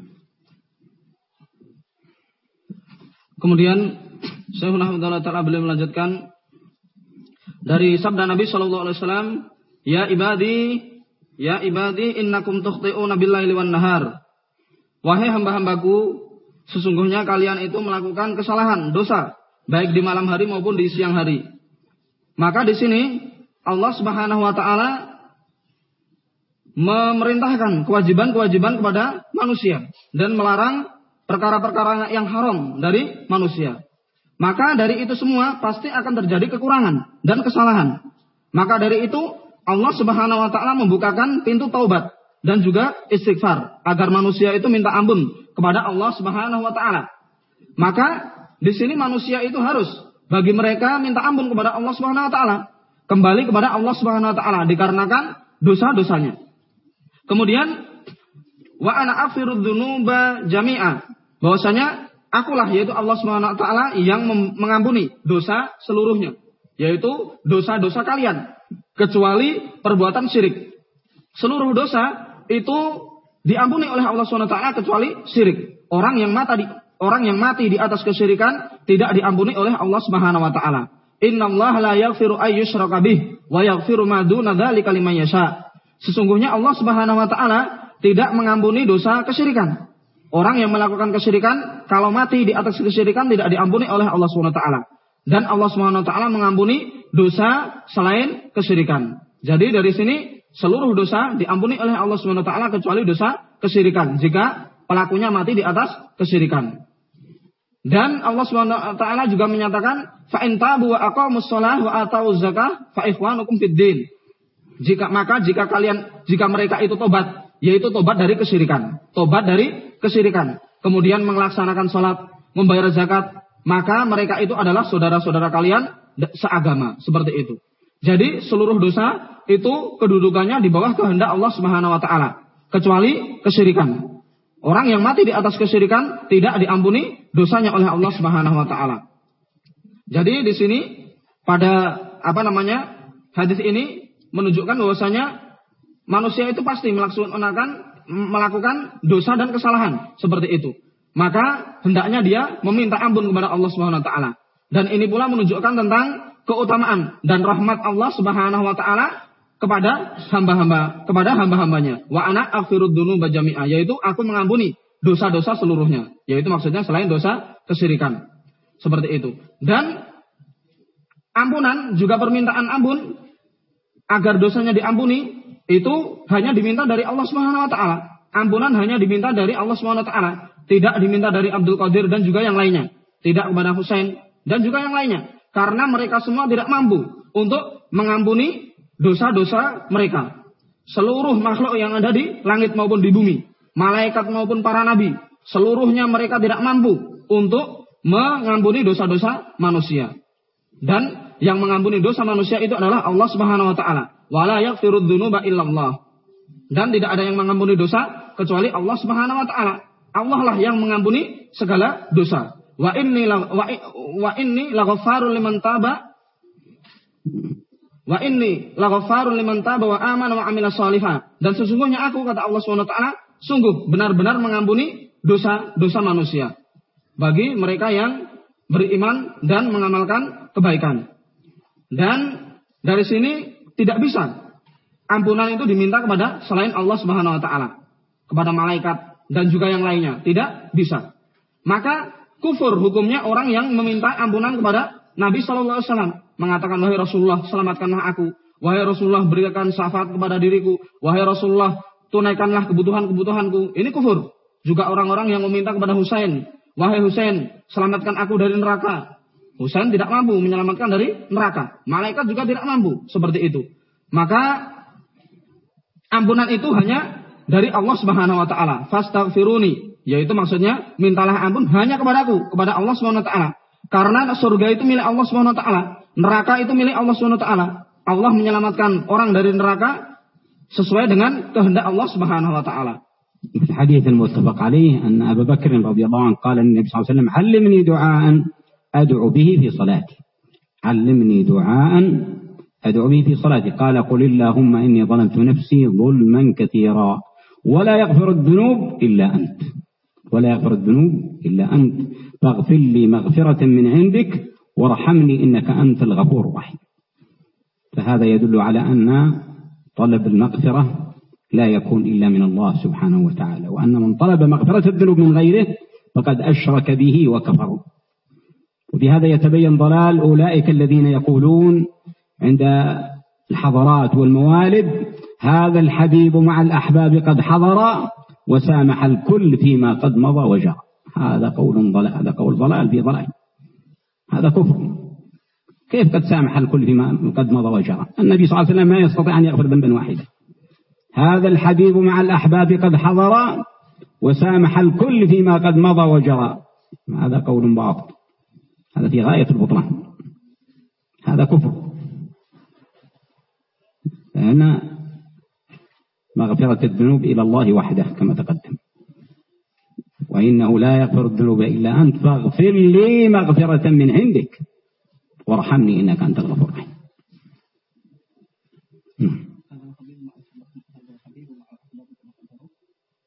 Kemudian Syekhul Ahmad Ta'ala beliau melanjutkan dari sabda Nabi Shallallahu Alaihi Wasallam, Ya ibadi, ya ibadi, innakum tukhti'una billaili wan nahar. Wahai hamba-hambaku, sesungguhnya kalian itu melakukan kesalahan, dosa, baik di malam hari maupun di siang hari. Maka di sini Allah Subhanahu wa taala memerintahkan kewajiban-kewajiban kepada manusia dan melarang perkara-perkara yang haram dari manusia. Maka dari itu semua pasti akan terjadi kekurangan dan kesalahan. Maka dari itu Allah Subhanahu wa taala membukakan pintu taubat dan juga istighfar agar manusia itu minta ampun kepada Allah Subhanahu wa taala. Maka di sini manusia itu harus bagi mereka minta ampun kepada Allah Subhanahu wa taala, kembali kepada Allah Subhanahu wa taala dikarenakan dosa-dosanya. Kemudian wa ana afirud dzunuba jami'a. Bahwasanya akulah yaitu Allah Subhanahu wa taala yang mengampuni dosa seluruhnya, yaitu dosa-dosa kalian kecuali perbuatan syirik. Seluruh dosa itu diampuni oleh Allah Subhanahu wa taala kecuali syirik. Orang yang mati orang yang mati di atas kesyirikan tidak diampuni oleh Allah Subhanahu wa taala. Innallaha la yaghfiru ayyushraka bih wa yaghfiru ma duna dzalika liman yasha. Sesungguhnya Allah Subhanahu wa taala tidak mengampuni dosa kesyirikan. Orang yang melakukan kesyirikan kalau mati di atas kesyirikan tidak diampuni oleh Allah Subhanahu wa taala. Dan Allah Subhanahu wa taala mengampuni dosa selain kesyirikan. Jadi dari sini seluruh dosa diampuni oleh Allah Subhanahu wa taala kecuali dosa kesyirikan jika pelakunya mati di atas kesyirikan. Dan Allah Subhanahu wa taala juga menyatakan fa in tabu wa aqamus shalah wa atau zakah fa ikhwanukum fid din. Jika maka jika kalian jika mereka itu tobat, yaitu tobat dari kesyirikan, tobat dari kesyirikan, kemudian melaksanakan sholat, membayar zakat, maka mereka itu adalah saudara-saudara kalian seagama, seperti itu. Jadi seluruh dosa itu kedudukannya di bawah kehendak Allah Subhanahu wa taala, kecuali kesyirikan. Orang yang mati di atas kesyirikan tidak diampuni dosanya oleh Allah Subhanahu wa taala. Jadi di sini pada apa namanya? hadis ini menunjukkan bahwasanya manusia itu pasti melaksanakan melakukan dosa dan kesalahan seperti itu. Maka hendaknya dia meminta ampun kepada Allah Subhanahu wa taala. Dan ini pula menunjukkan tentang keutamaan dan rahmat Allah Subhanahu wa taala kepada hamba-hamba kepada hamba-hambanya. Wa ana aghfirud dzunuba jami'a, yaitu aku mengampuni dosa-dosa seluruhnya, yaitu maksudnya selain dosa kesyirikan. Seperti itu. Dan ampunan juga permintaan ampun agar dosanya diampuni itu hanya diminta dari Allah Subhanahu wa taala. Ampunan hanya diminta dari Allah Subhanahu wa taala, tidak diminta dari Abdul Qadir dan juga yang lainnya, tidak kepada Husain dan juga yang lainnya. Karena mereka semua tidak mampu untuk mengampuni dosa-dosa mereka. Seluruh makhluk yang ada di langit maupun di bumi, malaikat maupun para nabi, seluruhnya mereka tidak mampu untuk mengampuni dosa-dosa manusia. Dan yang mengampuni dosa manusia itu adalah Allah Subhanahu wa taala. Wala yaghfirud dzunuba illallah. Dan tidak ada yang mengampuni dosa kecuali Allah Subhanahu wa taala. Allah lah yang mengampuni segala dosa. Wa inni la, wa, wa inni liman taba Wa inni laghaffarul liman taba wa amana wa amila. Dan sesungguhnya aku kata Allah Subhanahu wa taala sungguh benar-benar mengampuni dosa-dosa manusia bagi mereka yang beriman dan mengamalkan kebaikan. Dan dari sini tidak bisa ampunan itu diminta kepada selain Allah Subhanahu wa taala, kepada malaikat dan juga yang lainnya, tidak bisa. Maka kufur hukumnya orang yang meminta ampunan kepada Nabi Shallallahu alaihi wasallam, mengatakan wahai Rasulullah, selamatkanlah aku. Wahai Rasulullah, berikan syafaat kepada diriku. Wahai Rasulullah, tunaikanlah kebutuhan-kebutuhanku. Ini kufur. Juga orang-orang yang meminta kepada Husain, wahai Husain, selamatkan aku dari neraka. Husain tidak mampu menyelamatkan dari neraka. Malaikat juga tidak mampu seperti itu. Maka ampunan itu hanya dari Allah Subhanahu wa taala. Fastaghfiruni, yaitu maksudnya mintalah ampun hanya kepadaku, kepada Allah Subhanahu wa taala. Karena surga itu milik Allah Subhanahu wa taala, neraka itu milik Allah Subhanahu wa taala. Allah menyelamatkan orang dari neraka sesuai dengan kehendak Allah Subhanahu wa taala. في الحديث المتفق عليه أن أبا بكر رضي الله عنه قال للنبي صلى الله عليه وسلم علمني دعاء أدعو به في صلاتي علمني دعاء أدعو به في صلاتي قال قل اللهم إني ظلمت نفسي ظلما كثيرا ولا يغفر الذنوب إلا أنت ولا يغفر الذنوب إلا أنت فاغفر لي مغفرة من عندك وارحمني إنك أنت الغفور الرحيم. فهذا يدل على أن طلب المغفرة لا يكون إلا من الله سبحانه وتعالى وأن من طلب مغفرة الذنوب من غيره فقد أشرك به وكفر وبهذا يتبين ضلال أولئك الذين يقولون عند الحضرات والموالد هذا الحبيب مع الأحباب قد حضر وسامح الكل فيما قد مضى وجرى. هذا قول ضلال هذا قول ضلال في ضلال. هذا كفر. كيف قد سامح الكل فيما قد مضى وجرى؟ النبي صلى الله عليه وسلم ما يستطيع أن يغفر ذنبا واحدا. هذا الحبيب مع الأحباب قد حضر وسامح الكل فيما قد مضى وجرى. هذا قول باطل. هذا في غاية البطلان. هذا كفر. لأن مغفرة الذنوب إلى الله وحده كما تقدم. وإنه لا يغفر الذنوب إلا أنت. فاغفر لي مغفرة من عندك. وارحمني إنك أنت الغفور الرحيم.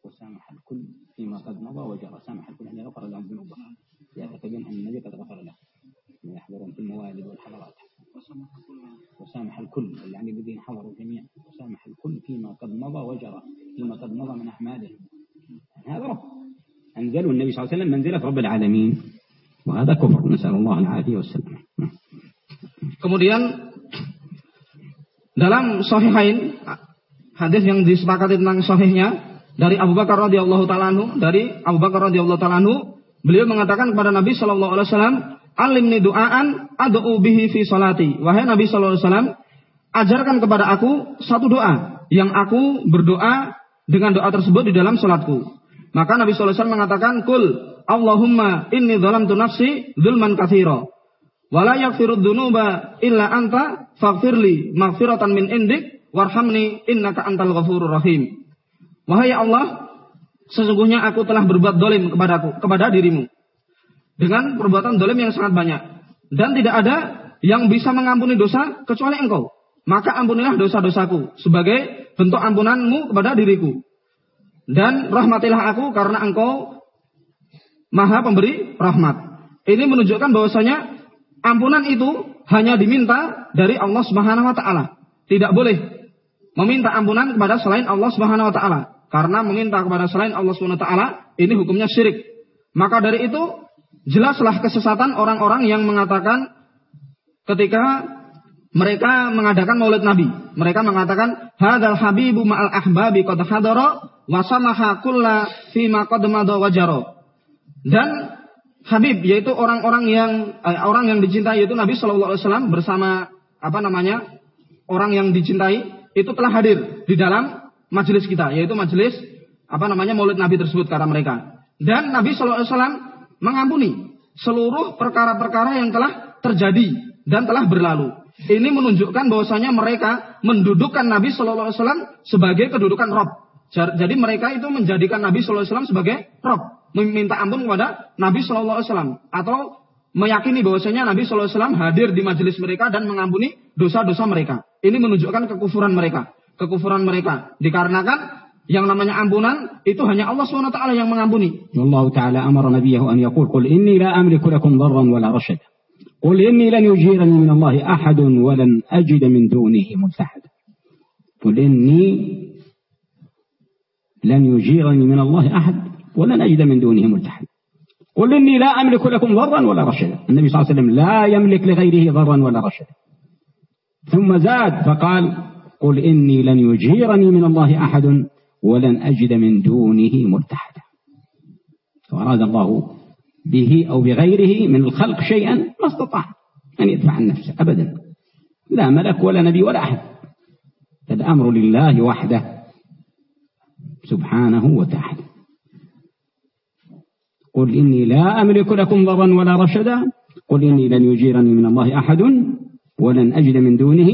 وسامح الكل فيما قد مضى وجرى. سامح الكل أن يغفر لهم ذنوبهم يعتقدون أن النبي قد غفر له. يحضرون في الموالد والحضرات. وسامح الكل يعني الذين حضروا جميعا. وسامح الكل فيما قد مضى وجرى. فيما قد مضى من أحمالهم هذا رب. أنزلوا النبي صلى الله عليه وسلم منزلة رب العالمين وهذا كفر نسأل الله العافية والسلام Kemudian dalam sahihain hadis yang disepakati tentang sahihnya dari Abu Bakar radhiyallahu taala dari Abu Bakar radhiyallahu taala beliau mengatakan kepada Nabi sallallahu alaihi wasallam alimni du'aan ad'u bihi fi salati. Wahai Nabi sallallahu alaihi wasallam, ajarkan kepada aku satu doa yang aku berdoa dengan doa tersebut di dalam salatku. Maka Nabi wasallam mengatakan, "Kul Allahumma inni dzalamtu nafsi dzulman katsira wa la yaghfirud dzunuba illa anta faghfirli maghfiratan min indik warhamni innaka antal ghafurur rahim." Wahai Allah, sesungguhnya aku telah berbuat dolim kepadaku, kepada dirimu dengan perbuatan dolim yang sangat banyak. Dan tidak ada yang bisa mengampuni dosa kecuali engkau. Maka ampunilah dosa-dosaku sebagai bentuk ampunanmu kepada diriku. Dan rahmatilah aku karena engkau maha pemberi rahmat. Ini menunjukkan bahwasanya ampunan itu hanya diminta dari Allah Subhanahu wa taala. Tidak boleh meminta ampunan kepada selain Allah Subhanahu wa taala. Karena meminta kepada selain Allah Subhanahu wa taala ini hukumnya syirik. Maka dari itu Jelaslah kesesatan orang-orang yang mengatakan ketika mereka mengadakan maulid Nabi. Mereka mengatakan hadal habibu ma'al ahbabi qad hadara wa samaha kulla fi ma qad wajaro. Dan Habib yaitu orang-orang yang eh, orang yang dicintai yaitu Nabi Shallallahu alaihi wasallam bersama apa namanya? orang yang dicintai itu telah hadir di dalam majelis kita yaitu majelis apa namanya Maulid Nabi tersebut kata mereka. Dan Nabi Shallallahu alaihi wasallam mengampuni seluruh perkara-perkara yang telah terjadi dan telah berlalu. Ini menunjukkan bahwasanya mereka mendudukkan Nabi Shallallahu Alaihi Wasallam sebagai kedudukan Rob. Jadi mereka itu menjadikan Nabi Shallallahu Alaihi Wasallam sebagai Rob, meminta ampun kepada Nabi Shallallahu Alaihi Wasallam atau meyakini bahwasanya Nabi Shallallahu Alaihi Wasallam hadir di majelis mereka dan mengampuni dosa-dosa mereka. Ini menunjukkan kekufuran mereka, kekufuran mereka dikarenakan yang namanya ampunan itu hanya Allah SWT yang mengampuni. Allah Ta'ala amar nabiyahu an yaqul qul inni la amliku lakum dharran wala. قل إني لن يجيرني من الله أحد ولن أجد من دونه ملتحدا. قل إني لن يجيرني من الله أحد ولن أجد من دونه ملتحدا. قل إني لا أملك لكم ضرا ولا رشدا. النبي صلى الله عليه وسلم لا يملك لغيره ضرا ولا رشدا. ثم زاد فقال قل إني لن يجيرني من الله أحد ولن أجد من دونه ملتحدا. وأراد الله به أو بغيره من الخلق شيئا ما استطاع أن يدفع عن نفسه أبدا. لا ملك ولا نبي ولا أحد. الأمر لله وحده سبحانه وتعالى. قل إني لا أملك لكم ضرا ولا رشدا. قل إني لن يجيرني من الله أحد ولن أجد من دونه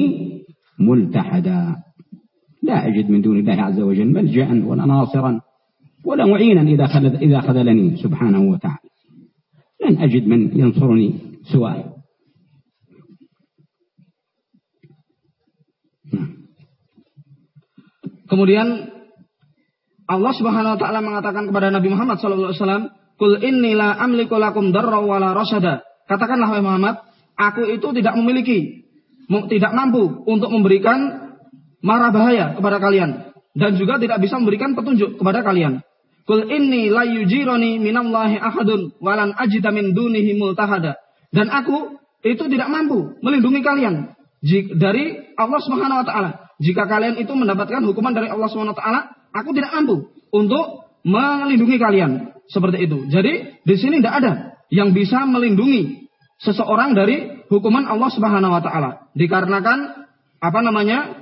ملتحدا. لا أجد من دون الله عز وجل ملجأ ولا ناصرا ولا معينا إذا خذل إذا خذلني سبحانه وتعالى. لن أجد من ينصرني سواء Kemudian Allah Subhanahu wa taala mengatakan kepada Nabi Muhammad sallallahu alaihi wasallam, "Qul inni la amliku lakum darra wala rasada." Katakanlah wahai Muhammad, aku itu tidak memiliki tidak mampu untuk memberikan marah bahaya kepada kalian dan juga tidak bisa memberikan petunjuk kepada kalian. Kul inni la yujirani minallahi ahadun walan ajida min dunihi multahada. Dan aku itu tidak mampu melindungi kalian dari Allah Subhanahu wa taala. Jika kalian itu mendapatkan hukuman dari Allah Subhanahu wa taala, aku tidak mampu untuk melindungi kalian seperti itu. Jadi di sini tidak ada yang bisa melindungi seseorang dari hukuman Allah Subhanahu wa taala. Dikarenakan apa namanya?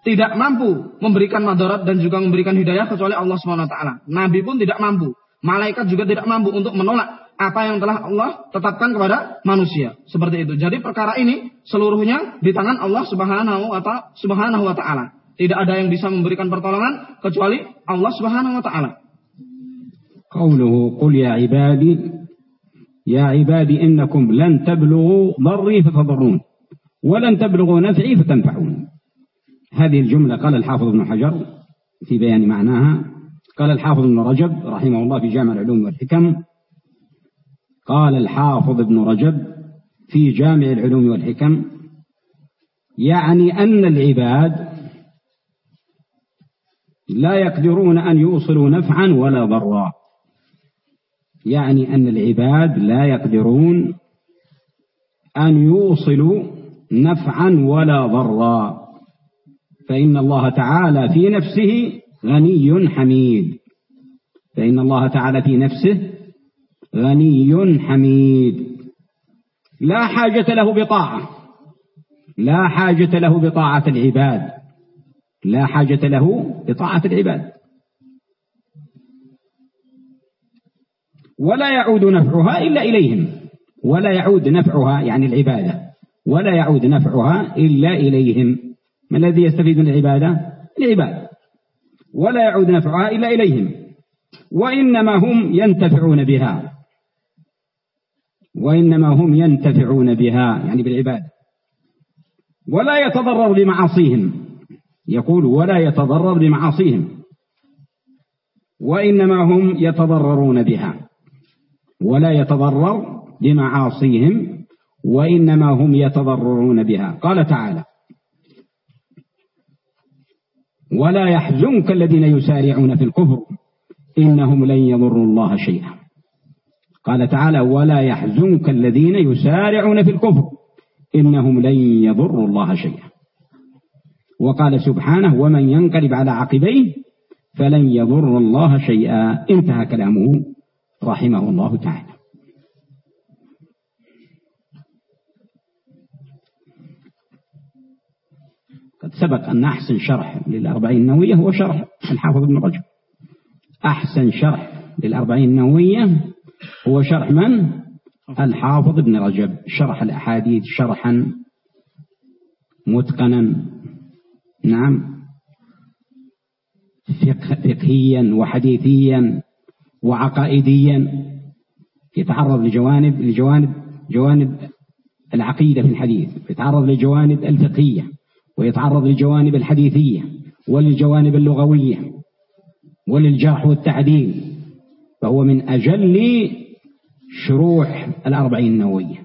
tidak mampu memberikan madarat dan juga memberikan hidayah kecuali Allah Subhanahu wa taala. Nabi pun tidak mampu, malaikat juga tidak mampu untuk menolak apa yang telah Allah tetapkan kepada manusia. Seperti itu. Jadi perkara ini seluruhnya di tangan Allah Subhanahu wa taala. Subhanahu wa taala. Tidak ada yang bisa memberikan pertolongan kecuali Allah Subhanahu wa taala. Qauluhu qul ya ibadi ya ibadi innakum lan tablughu darri fatadarrun wa lan tablughu naf'i fatanfa'un. هذه الجملة قال الحافظ ابن حجر في بيان معناها. قال الحافظ ابن رجب رحمه الله في جامع العلوم والحكم. قال الحافظ ابن رجب في جامع العلوم والحكم يعني أن العباد لا يقدرون أن يوصلوا نفعا ولا ضرا. يعني أن العباد لا يقدرون أن يوصلوا نفعا ولا ضرا. فإن الله تعالى في نفسه غني حميد. فإن الله تعالى في نفسه غني حميد. لا حاجة له بطاعة. لا حاجة له بطاعة العباد. لا حاجة له بطاعة العباد. ولا يعود نفعها إلا إليهم. ولا يعود نفعها يعني العبادة. ولا يعود نفعها إلا إليهم. ما الذي يستفيد من العبادة؟ العباد. ولا يعود نفعها إلا إليهم. وإنما هم ينتفعون بها. وإنما هم ينتفعون بها يعني بالعبادة. ولا يتضرر بمعاصيهم. يقول ولا يتضرر بمعاصيهم. وإنما هم يتضررون بها. ولا يتضرر بمعاصيهم. وإنما هم يتضررون بها. قال تعالى ولا يحزنك الذين يسارعون في الكفر إنهم لن يضروا الله شيئا. قال تعالى ولا يحزنك الذين يسارعون في الكفر إنهم لن يضروا الله شيئا. وقال سبحانه ومن ينقلب على عقبيه فلن يضر الله شيئا. انتهى كلامه رحمه الله تعالى. قد سبق أن أحسن شرح للأربعين النووية هو شرح الحافظ ابن رجب. أحسن شرح للأربعين النووية هو شرح من؟ الحافظ ابن رجب. شرح الأحاديث شرحا متقنا. نعم. فقهيا وحديثيا وعقائديا. يتعرض لجوانب لجوانب جوانب العقيدة في الحديث. يتعرض لجوانب الفقهية. ويتعرض لجوانب الحديثية وللجوانب اللغوية وللجرح والتعديل فهو من أجل شروح الأربعين النووية.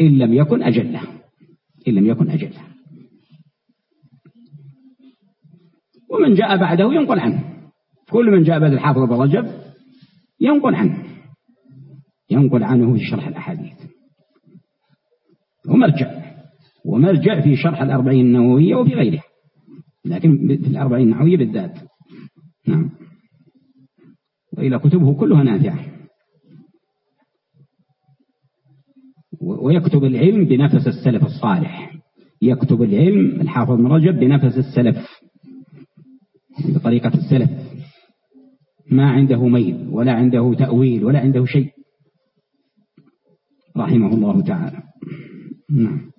إن لم يكن أجله. إن لم يكن أجله. ومن جاء بعده ينقل عنه. كل من جاء بعد الحافظ ابن رجب ينقل عنه. ينقل عنه في شرح الأحاديث. ومرجع. ومرجع في شرح الأربعين النووية وفي غيرها لكن في الأربعين النووية بالذات. نعم. وإلى كتبه كلها نافعة. ويكتب العلم بنفس السلف الصالح. يكتب العلم الحافظ بن رجب بنفس السلف. بطريقة السلف. ما عنده ميل ولا عنده تأويل ولا عنده شيء. رحمه الله تعالى. نعم.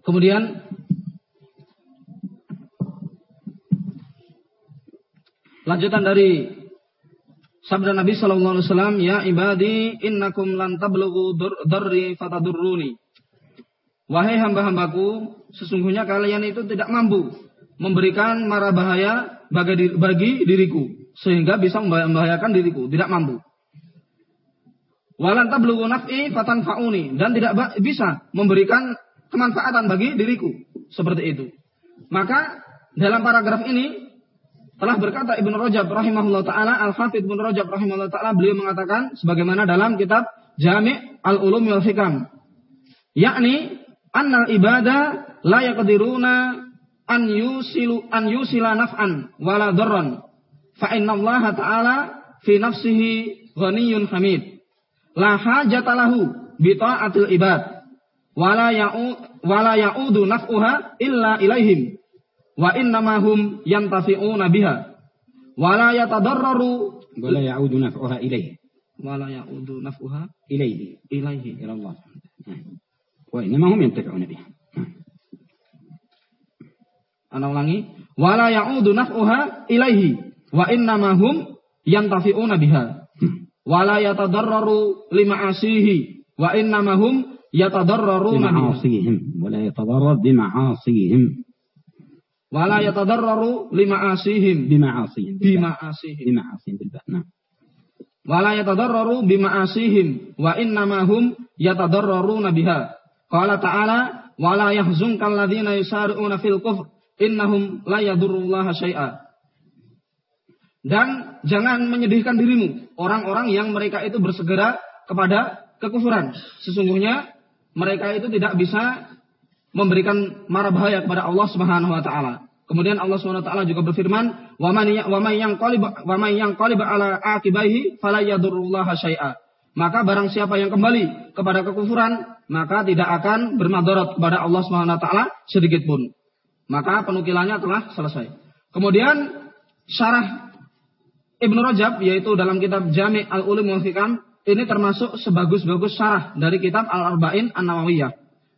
Kemudian lanjutan dari sabda Nabi sallallahu alaihi wasallam, "Ya ibadi, innakum lan tablughu darri fatadurruni." Wahai hamba-hambaku, sesungguhnya kalian itu tidak mampu memberikan mara bahaya bagi, bagi diriku sehingga bisa membahayakan diriku, tidak mampu. Walan tablughu naf'i fatanfa'uni dan tidak bisa memberikan kemanfaatan bagi diriku. Seperti itu. Maka dalam paragraf ini telah berkata Ibnu Rajab rahimahullah taala Al-Hafidz Ibnu Rajab rahimahullah taala beliau mengatakan sebagaimana dalam kitab Jami' Al-Ulum wal Hikam. Yakni annal ibada la yaqdiruna an yusilu an yusila naf'an wala darran. Fa inna Allah taala fi nafsihi ghaniyyun hamid. La hajata lahu bi ta'atil ibad wala ya'u wala ya'udu naf'uha illa ilaihim. Wa innamahum yantafi'una biha. Wala yatadarraru. Wala ya'udu naf'uha ilaihi wala ya'udu naf'uha ilaihi ilaihi. Ila Allah. Wa innamahum yantafi'una biha. Ana ulangi, wala ya'udu naf'uha ilaihi. Wa innamahum yantafi'una biha. Wala yatadarraru lima'asihi wa innamahum yatadarraruna بمعاصيهم ولا يتضرر بمعاصيهم ولا يتضرر لمعاصيهم بمعاصيهم بمعاصيهم بمعاصيهم بالباء نعم ولا يتضرر بمعاصيهم وإنما هم يتضررون بها قال تعالى ولا يحزنك الذين يسارعون في الكفر إنهم لا يضر الله شيئا dan jangan menyedihkan dirimu orang-orang yang mereka itu bersegera kepada kekufuran sesungguhnya mereka itu tidak bisa memberikan mara bahaya kepada Allah Subhanahu wa taala. Kemudian Allah Subhanahu wa taala juga berfirman, "Wa man wa man yanqalib wa man yanqalib ala aqibaihi fala yadurrullaha syai'a." Maka barang siapa yang kembali kepada kekufuran, maka tidak akan bermadarat kepada Allah Subhanahu wa taala sedikit pun. Maka penukilannya telah selesai. Kemudian syarah Ibnu Rajab yaitu dalam kitab Jami' Al-Ulum wal ini termasuk sebagus-bagus syarah dari kitab Al-Arba'in An-Nawawiyah.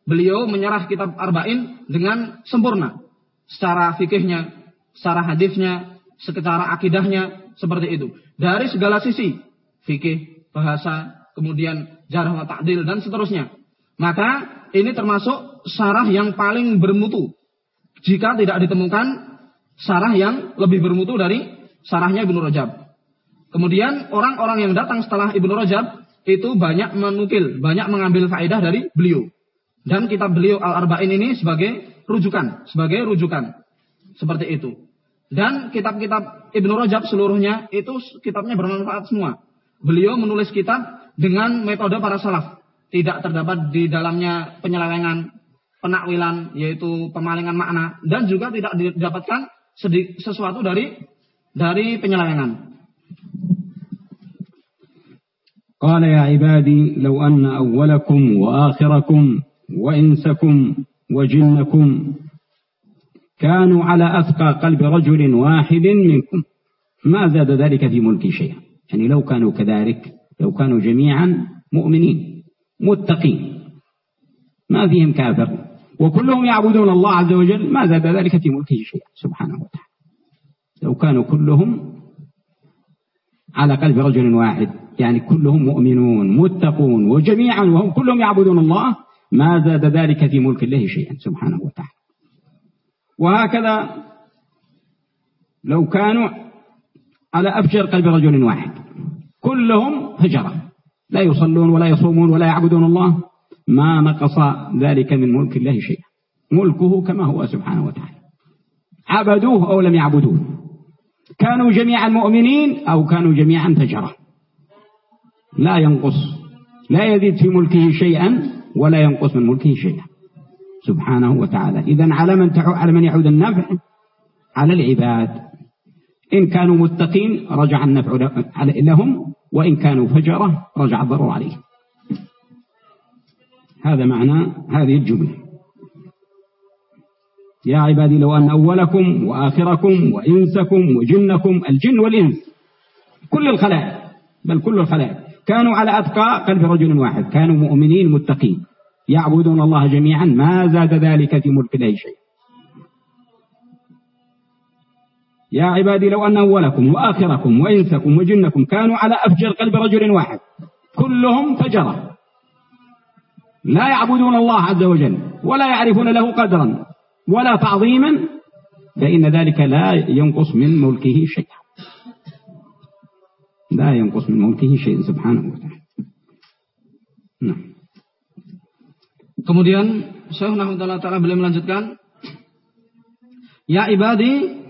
Beliau menyerah kitab Arba'in dengan sempurna. Secara fikihnya, secara hadisnya, secara akidahnya, seperti itu. Dari segala sisi. Fikih, bahasa, kemudian jarah wa ta'dil, dan seterusnya. Maka ini termasuk syarah yang paling bermutu. Jika tidak ditemukan syarah yang lebih bermutu dari syarahnya Ibnu Rajab. Kemudian orang-orang yang datang setelah Ibnu Rajab itu banyak menukil, banyak mengambil faedah dari beliau. Dan kitab beliau Al-Arba'in ini sebagai rujukan, sebagai rujukan. Seperti itu. Dan kitab-kitab Ibnu Rajab seluruhnya itu kitabnya bermanfaat semua. Beliau menulis kitab dengan metode para salaf. Tidak terdapat di dalamnya penyelewengan, penakwilan, yaitu pemalingan makna. Dan juga tidak didapatkan sesuatu dari dari penyelewengan. قال يا عبادي لو أن أولكم وآخركم وإنسكم وجنكم كانوا على أثقى قلب رجل واحد منكم ما زاد ذلك في ملكي شيئا. يعني لو كانوا كذلك لو كانوا جميعا مؤمنين متقين. ما فيهم كافر. وكلهم يعبدون الله عز وجل ما زاد ذلك في ملكه شيئا سبحانه وتعالى. لو كانوا كلهم على قلب رجل واحد. يعني كلهم مؤمنون متقون وجميعا وهم كلهم يعبدون الله. ما زاد ذلك في ملك الله شيئا سبحانه وتعالى. وهكذا لو كانوا على أفجر قلب رجل واحد كلهم هجرة. لا يصلون ولا يصومون ولا يعبدون الله. ما نقص ذلك من ملك الله شيئا. ملكه كما هو سبحانه وتعالى. عبدوه أو لم يعبدوه. كانوا جميعا مؤمنين أو كانوا جميعا فجرة لا ينقص لا يزيد في ملكه شيئا ولا ينقص من ملكه شيئا. سبحانه وتعالى. إذا على من على من يعود النفع؟ على العباد. إن كانوا متقين رجع النفع لهم وإن كانوا فجرة رجع الضرر عليهم. هذا معنى هذه الجملة. يا عبادي لو أن أولكم وآخركم وإنسكم وجنكم الجن والإنس كل الخلائق بل كل الخلائق. كانوا على أتقى قلب رجل واحد كانوا مؤمنين متقين يعبدون الله جميعا ما زاد ذلك في ملك الله شيء. يا عبادي لو أن أولكم وآخركم وإنسكم وجنكم كانوا على أفجر قلب رجل واحد كلهم فجرة. لا يعبدون الله عز وجل ولا يعرفون له قدرا. ولا تعظيما فإن ذلك لا ينقص من ملكه شيئا لا ينقص من ملكه شيء سبحانه وتعالى نعم Kemudian Syekh Nahmudullah Ta'ala beliau melanjutkan Ya ibadi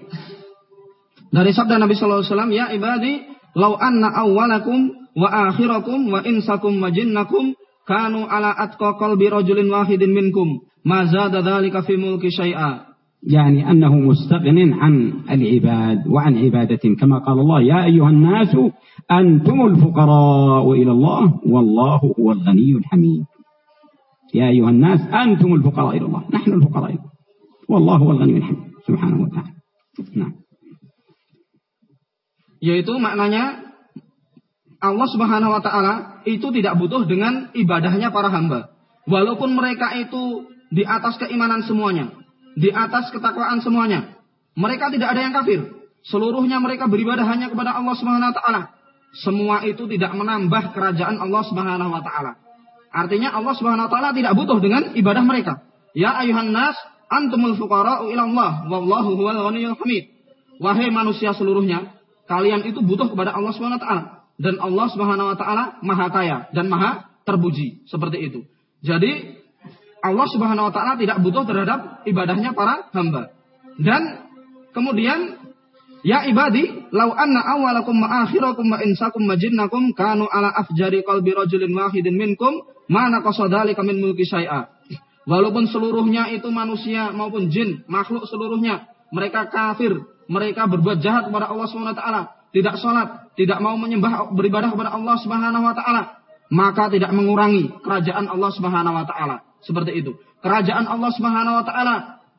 dari sabda Nabi sallallahu alaihi wasallam ya ibadi lau anna awwalakum wa akhirakum wa insakum wa jinnakum kanu ala atqa qalbi rajulin wahidin minkum ma zada dhalika fi mulki syai'a يعني أنه مستغن عن العباد وعن عبادتهم كما قال الله يا أيها الناس أنتم الفقراء إلى الله والله هو الغني الحميد. يا أيها الناس أنتم الفقراء إلى الله نحن الفقراء إلى الله والله هو الغني الحميد سبحانه وتعالى. نعم. Yaitu maknanya Allah Subhanahu wa taala itu tidak butuh dengan ibadahnya para hamba walaupun mereka itu di atas keimanan semuanya di atas ketakwaan semuanya. Mereka tidak ada yang kafir. Seluruhnya mereka beribadah hanya kepada Allah Subhanahu wa taala. Semua itu tidak menambah kerajaan Allah Subhanahu wa taala. Artinya Allah Subhanahu wa taala tidak butuh dengan ibadah mereka. Ya ayuhan nas, antumul fuqara'u ila Allah, wallahu huwal ghaniyyul hamid. Wahai manusia seluruhnya, kalian itu butuh kepada Allah Subhanahu wa taala dan Allah Subhanahu wa taala Maha Kaya dan Maha terpuji. Seperti itu. Jadi Allah Subhanahu wa taala tidak butuh terhadap ibadahnya para hamba. Dan kemudian ya ibadi, lau anna awalakum wa akhirakum wa insakum wa jinnakum kanu ala afjari qalbi rajulin wahidin minkum mana qasadalika min mulki syai'a. Walaupun seluruhnya itu manusia maupun jin, makhluk seluruhnya, mereka kafir, mereka berbuat jahat kepada Allah Subhanahu wa taala, tidak sholat, tidak mau menyembah beribadah kepada Allah Subhanahu wa taala, maka tidak mengurangi kerajaan Allah Subhanahu wa taala. Seperti itu. Kerajaan Allah Subhanahu wa taala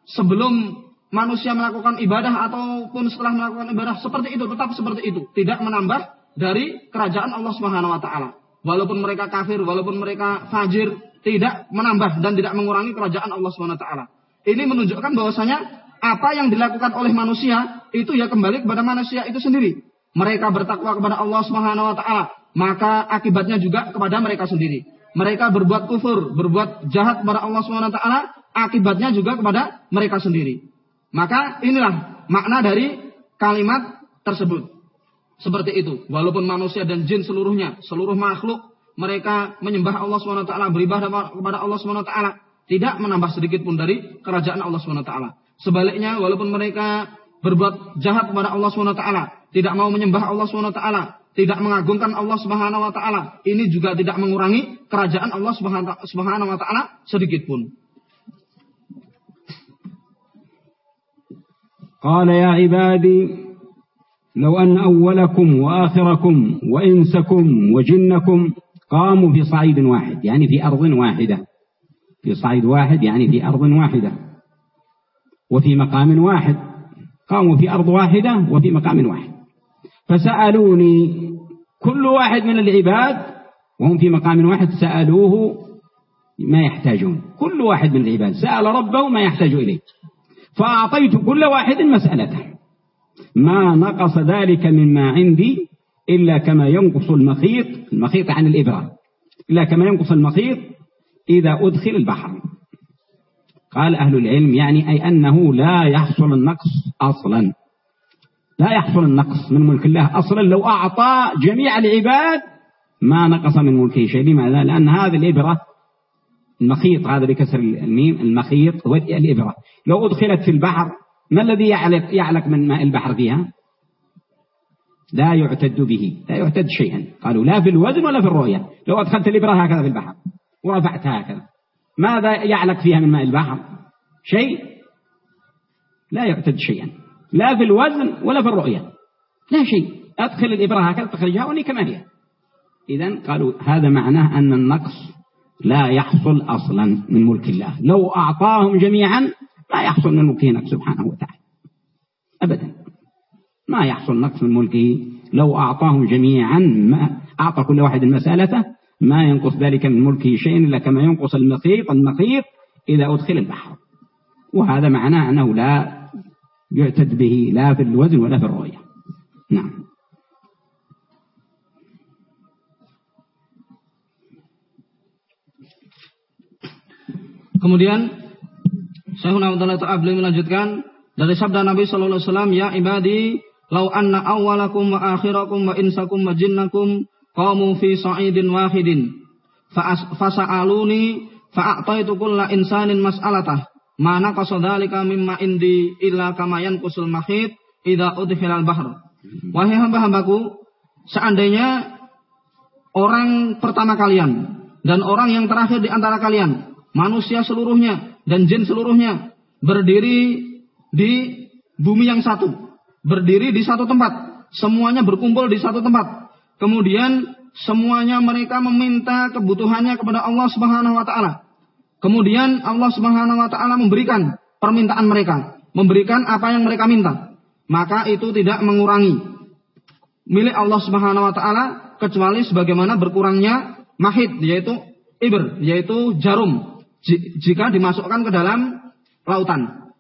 sebelum manusia melakukan ibadah ataupun setelah melakukan ibadah seperti itu, tetap seperti itu, tidak menambah dari kerajaan Allah Subhanahu wa taala. Walaupun mereka kafir, walaupun mereka fajir, tidak menambah dan tidak mengurangi kerajaan Allah Subhanahu wa taala. Ini menunjukkan bahwasanya apa yang dilakukan oleh manusia itu ya kembali kepada manusia itu sendiri. Mereka bertakwa kepada Allah Subhanahu wa taala, maka akibatnya juga kepada mereka sendiri mereka berbuat kufur, berbuat jahat kepada Allah SWT, akibatnya juga kepada mereka sendiri. Maka inilah makna dari kalimat tersebut. Seperti itu. Walaupun manusia dan jin seluruhnya, seluruh makhluk, mereka menyembah Allah SWT, beribadah kepada Allah SWT, tidak menambah sedikit pun dari kerajaan Allah SWT. Sebaliknya, walaupun mereka berbuat jahat kepada Allah SWT, tidak mau menyembah Allah SWT, tidak mengagungkan Allah Subhanahu wa taala, ini juga tidak mengurangi kerajaan Allah Subhanahu wa taala sedikit pun. قال يا عبادي لو أن أولكم وآخركم وإنسكم وجنكم قاموا في صعيد واحد يعني في أرض واحدة في صعيد واحد يعني في أرض واحدة وفي مقام واحد قاموا في أرض واحدة وفي مقام واحد فسألوني كل واحد من العباد وهم في مقام واحد سألوه ما يحتاجون. كل واحد من العباد سأل ربه ما يحتاج إليه. فأعطيت كل واحد مسألته. ما نقص ذلك مما عندي إلا كما ينقص المخيط المخيط عن الإبرة إلا كما ينقص المخيط إذا أدخل البحر. قال أهل العلم يعني أي أنه لا يحصل النقص أصلا. لا يحصل النقص من ملك الله أصلا لو أعطى جميع العباد ما نقص من ملكه شيء. لماذا؟ لأن هذه الإبرة المخيط هذا بكسر الميم المخيط هو الإبرة. لو أدخلت في البحر ما الذي يعلق, يعلق من ماء البحر فيها؟ لا يعتد به لا يعتد شيئا. قالوا لا في الوزن ولا في الرؤية. لو أدخلت الإبرة هكذا في البحر ورفعتها هكذا. ماذا يعلق فيها من ماء البحر؟ شيء لا يعتد شيئا. لا في الوزن ولا في الرؤية. لا شيء. أدخل الإبرة هكذا تخرجها وني كما هي. إذا قالوا هذا معناه أن النقص لا يحصل أصلا من ملك الله. لو أعطاهم جميعا ما يحصل من ملكه سبحانه وتعالى. أبدا. ما يحصل نقص من ملكه. لو أعطاهم جميعا ما أعطى كل واحد مسألته ما ينقص ذلك من ملكه شيء إلا كما ينقص المخيط المخيط إذا أدخل البحر. وهذا معناه أنه لا يعتد به لا في الوزن ولا في الرؤية نعم Kemudian Syekhuna Abdullah Ta'ala melanjutkan dari sabda Nabi sallallahu alaihi wasallam, "Ya ibadi, lau anna awwalakum wa akhirakum wa insakum wa jinnakum qamu fi sa'idin wahidin fasa'aluni fa'ataitu kulla insanin mas'alatah Mana kasodalika mimma indi illa kamayan kusul mahid ida udhilal bahr. Wahai hamba-hambaku, seandainya orang pertama kalian dan orang yang terakhir di antara kalian, manusia seluruhnya dan jin seluruhnya berdiri di bumi yang satu, berdiri di satu tempat, semuanya berkumpul di satu tempat. Kemudian semuanya mereka meminta kebutuhannya kepada Allah Subhanahu wa taala. Kemudian Allah Subhanahu wa taala memberikan permintaan mereka, memberikan apa yang mereka minta. Maka itu tidak mengurangi milik Allah Subhanahu wa taala kecuali sebagaimana berkurangnya mahid yaitu ibr yaitu jarum jika dimasukkan ke dalam lautan.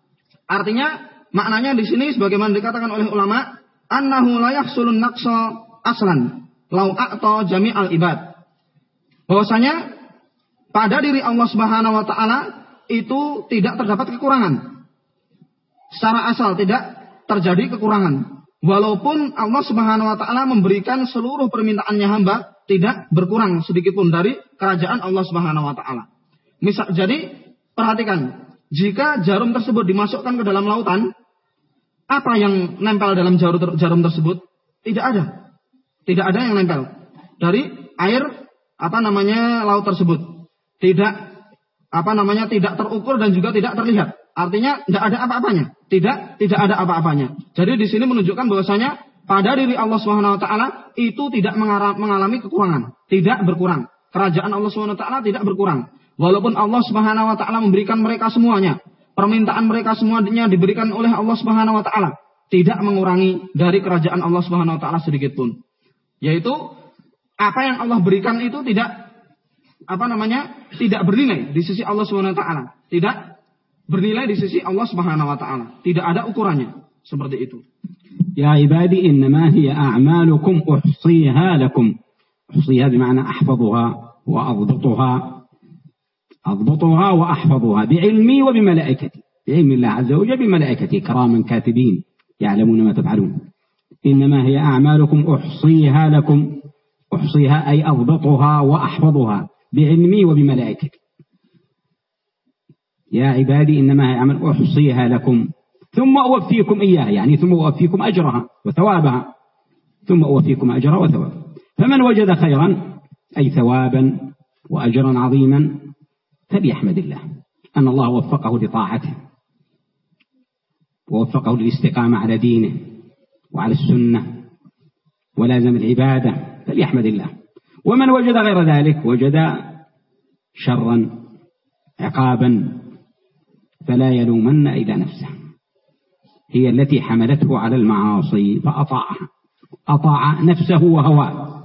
Artinya maknanya di sini sebagaimana dikatakan oleh ulama, annahu la yahsulun naqsa aslan lau a'ta jami'al ibad. Bahwasanya pada diri Allah Subhanahu wa taala itu tidak terdapat kekurangan. Secara asal tidak terjadi kekurangan. Walaupun Allah Subhanahu wa taala memberikan seluruh permintaannya hamba tidak berkurang sedikit pun dari kerajaan Allah Subhanahu wa taala. Misal jadi perhatikan, jika jarum tersebut dimasukkan ke dalam lautan, apa yang nempel dalam jarum, jarum tersebut? Tidak ada. Tidak ada yang nempel dari air apa namanya laut tersebut. Tidak apa namanya tidak terukur dan juga tidak terlihat. Artinya tidak ada apa-apanya. Tidak, tidak ada apa-apanya. Jadi di sini menunjukkan bahwasanya pada diri Allah Subhanahu wa taala itu tidak mengalami kekurangan, tidak berkurang. Kerajaan Allah Subhanahu wa taala tidak berkurang. Walaupun Allah Subhanahu wa taala memberikan mereka semuanya, permintaan mereka semuanya diberikan oleh Allah Subhanahu wa taala, tidak mengurangi dari kerajaan Allah Subhanahu wa taala sedikit pun. Yaitu apa yang Allah berikan itu tidak apa namanya? tidak bernilai di sisi Allah Subhanahu wa taala. Tidak bernilai di sisi Allah Subhanahu wa taala. Tidak ada ukurannya. Seperti itu. يا عبادي إنما هي أعمالكم أحصيها لكم أحصيها بمعنى أحفظها وأضبطها أضبطها وأحفظها بعلمي وبملائكتي بعلم الله عز وجل بملائكتي كراما كاتبين يعلمون ما تفعلون إنما هي أعمالكم أحصيها لكم أحصيها أي أضبطها وأحفظها بعلمي وبملائكتي. يا عبادي إنما هي عمل أحصيها لكم. ثم أوفيكم إياها يعني ثم أوفيكم أجرها وثوابها. ثم أوفيكم أجرها وثوابها. فمن وجد خيرا أي ثوابا وأجرا عظيما فليحمد الله. أن الله وفقه لطاعته ووفقه للاستقامة على دينه وعلى السنة ولازم العبادة فليحمد الله. ومن وجد غير ذلك وجد شرا عقابا فلا يلومن إلى نفسه. هي التي حملته على المعاصي فأطاعها. أطاع نفسه وهواه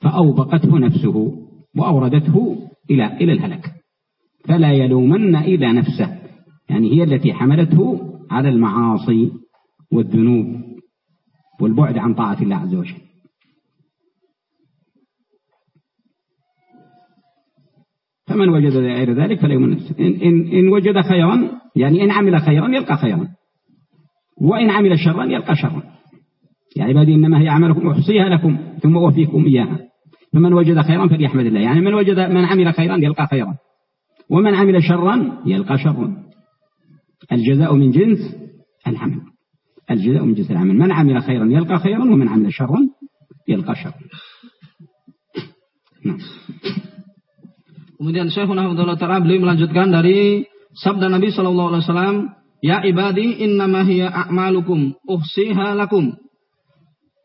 فأوبقته نفسه وأوردته إلى إلى الهلك. فلا يلومن إلى نفسه. يعني هي التي حملته على المعاصي والذنوب والبعد عن طاعة الله عز وجل. فمن وجد غير ذلك فليؤمن نفسه إن, إن, إن وجد خيرا يعني إن عمل خيرا يلقى خيرا. وإن عمل شرا يلقى شرا. يا عبادي إنما هي أعمالكم أحصيها لكم ثم أوفيكم إياها. فمن وجد خيرا فليحمد الله. يعني من وجد من عمل خيرا يلقى خيرا. ومن عمل شرا يلقى شرا. الجزاء من جنس العمل. الجزاء من جنس العمل. من عمل خيرا يلقى خيرا ومن عمل شرا يلقى شرا. نعم. Kemudian Syekh Muhammad Ta'ala beliau melanjutkan dari sabda Nabi Shallallahu Alaihi Wasallam, Ya ibadi innama hiya a'malukum uhsiha lakum.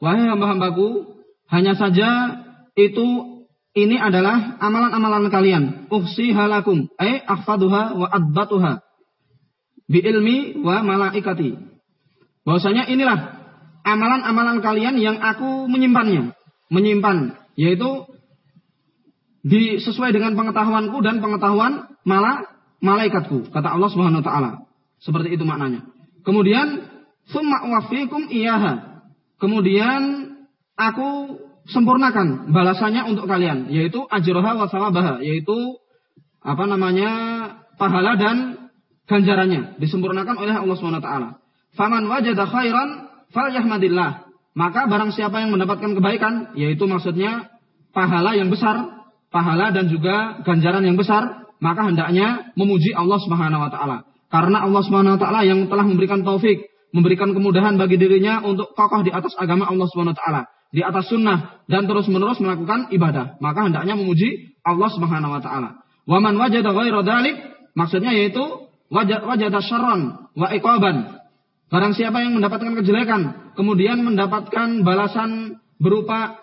Wahai hamba-hambaku, hanya saja itu ini adalah amalan-amalan kalian. Uhsiha lakum, ay ahfaduha wa adbatuha. Bi ilmi wa malaikati. Bahwasanya inilah amalan-amalan kalian yang aku menyimpannya. Menyimpan, yaitu sesuai dengan pengetahuanku dan pengetahuan malah malaikatku kata Allah Subhanahu wa taala. Seperti itu maknanya. Kemudian summa wafikum iyaha. Kemudian aku sempurnakan balasannya untuk kalian yaitu ajroha wa sawabaha yaitu apa namanya pahala dan ganjarannya disempurnakan oleh Allah Subhanahu wa taala. Faman wajada khairan falyahmadillah. Maka barang siapa yang mendapatkan kebaikan yaitu maksudnya pahala yang besar pahala dan juga ganjaran yang besar, maka hendaknya memuji Allah Subhanahu wa taala. Karena Allah Subhanahu wa taala yang telah memberikan taufik, memberikan kemudahan bagi dirinya untuk kokoh di atas agama Allah Subhanahu wa taala, di atas sunnah dan terus-menerus melakukan ibadah. Maka hendaknya memuji Allah Subhanahu wa taala. Wa man wajada ghaira maksudnya yaitu wajada syarran wa iqaban. Barang siapa yang mendapatkan kejelekan, kemudian mendapatkan balasan berupa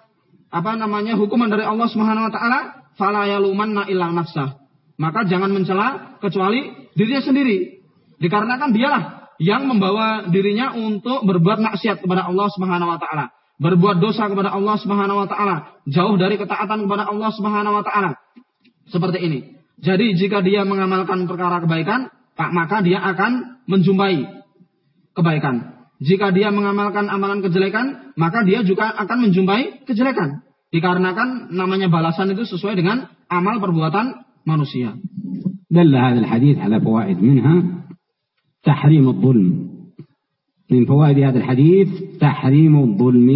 apa namanya hukuman dari Allah Subhanahu wa taala, fala yalumanna illa nafsah. Maka jangan mencela kecuali dirinya sendiri. Dikarenakan dialah yang membawa dirinya untuk berbuat maksiat kepada Allah Subhanahu wa taala, berbuat dosa kepada Allah Subhanahu wa taala, jauh dari ketaatan kepada Allah Subhanahu wa taala. Seperti ini. Jadi jika dia mengamalkan perkara kebaikan, maka dia akan menjumpai kebaikan. Jika dia mengamalkan amalan kejelekan, maka dia juga akan menjumpai kejelekan. Dikarenakan namanya balasan itu sesuai dengan amal perbuatan manusia. دل هذا الحديث على فوائد منها تحريم الظلم من فوائد هذا الحديث تحريم الظلم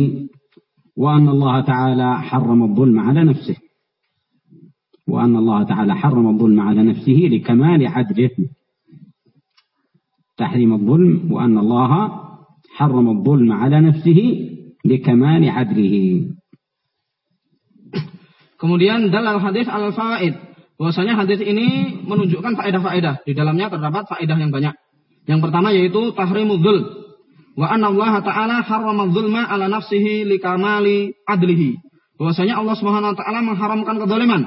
وأن الله تعالى حرم الظلم على نفسه وأن الله تعالى حرم الظلم على نفسه لكمال عدله تحريم الظلم وأن الله حرم الظلم على نفسه لكمال عدله Kemudian dalal hadis al faid bahwasanya hadis ini menunjukkan faedah-faedah. Di dalamnya terdapat faedah yang banyak. Yang pertama yaitu tahrimul dzul. Wa anna Allah taala harrama dzulma ala nafsihi likamali adlihi. Bahwasanya Allah Subhanahu wa taala mengharamkan kedzaliman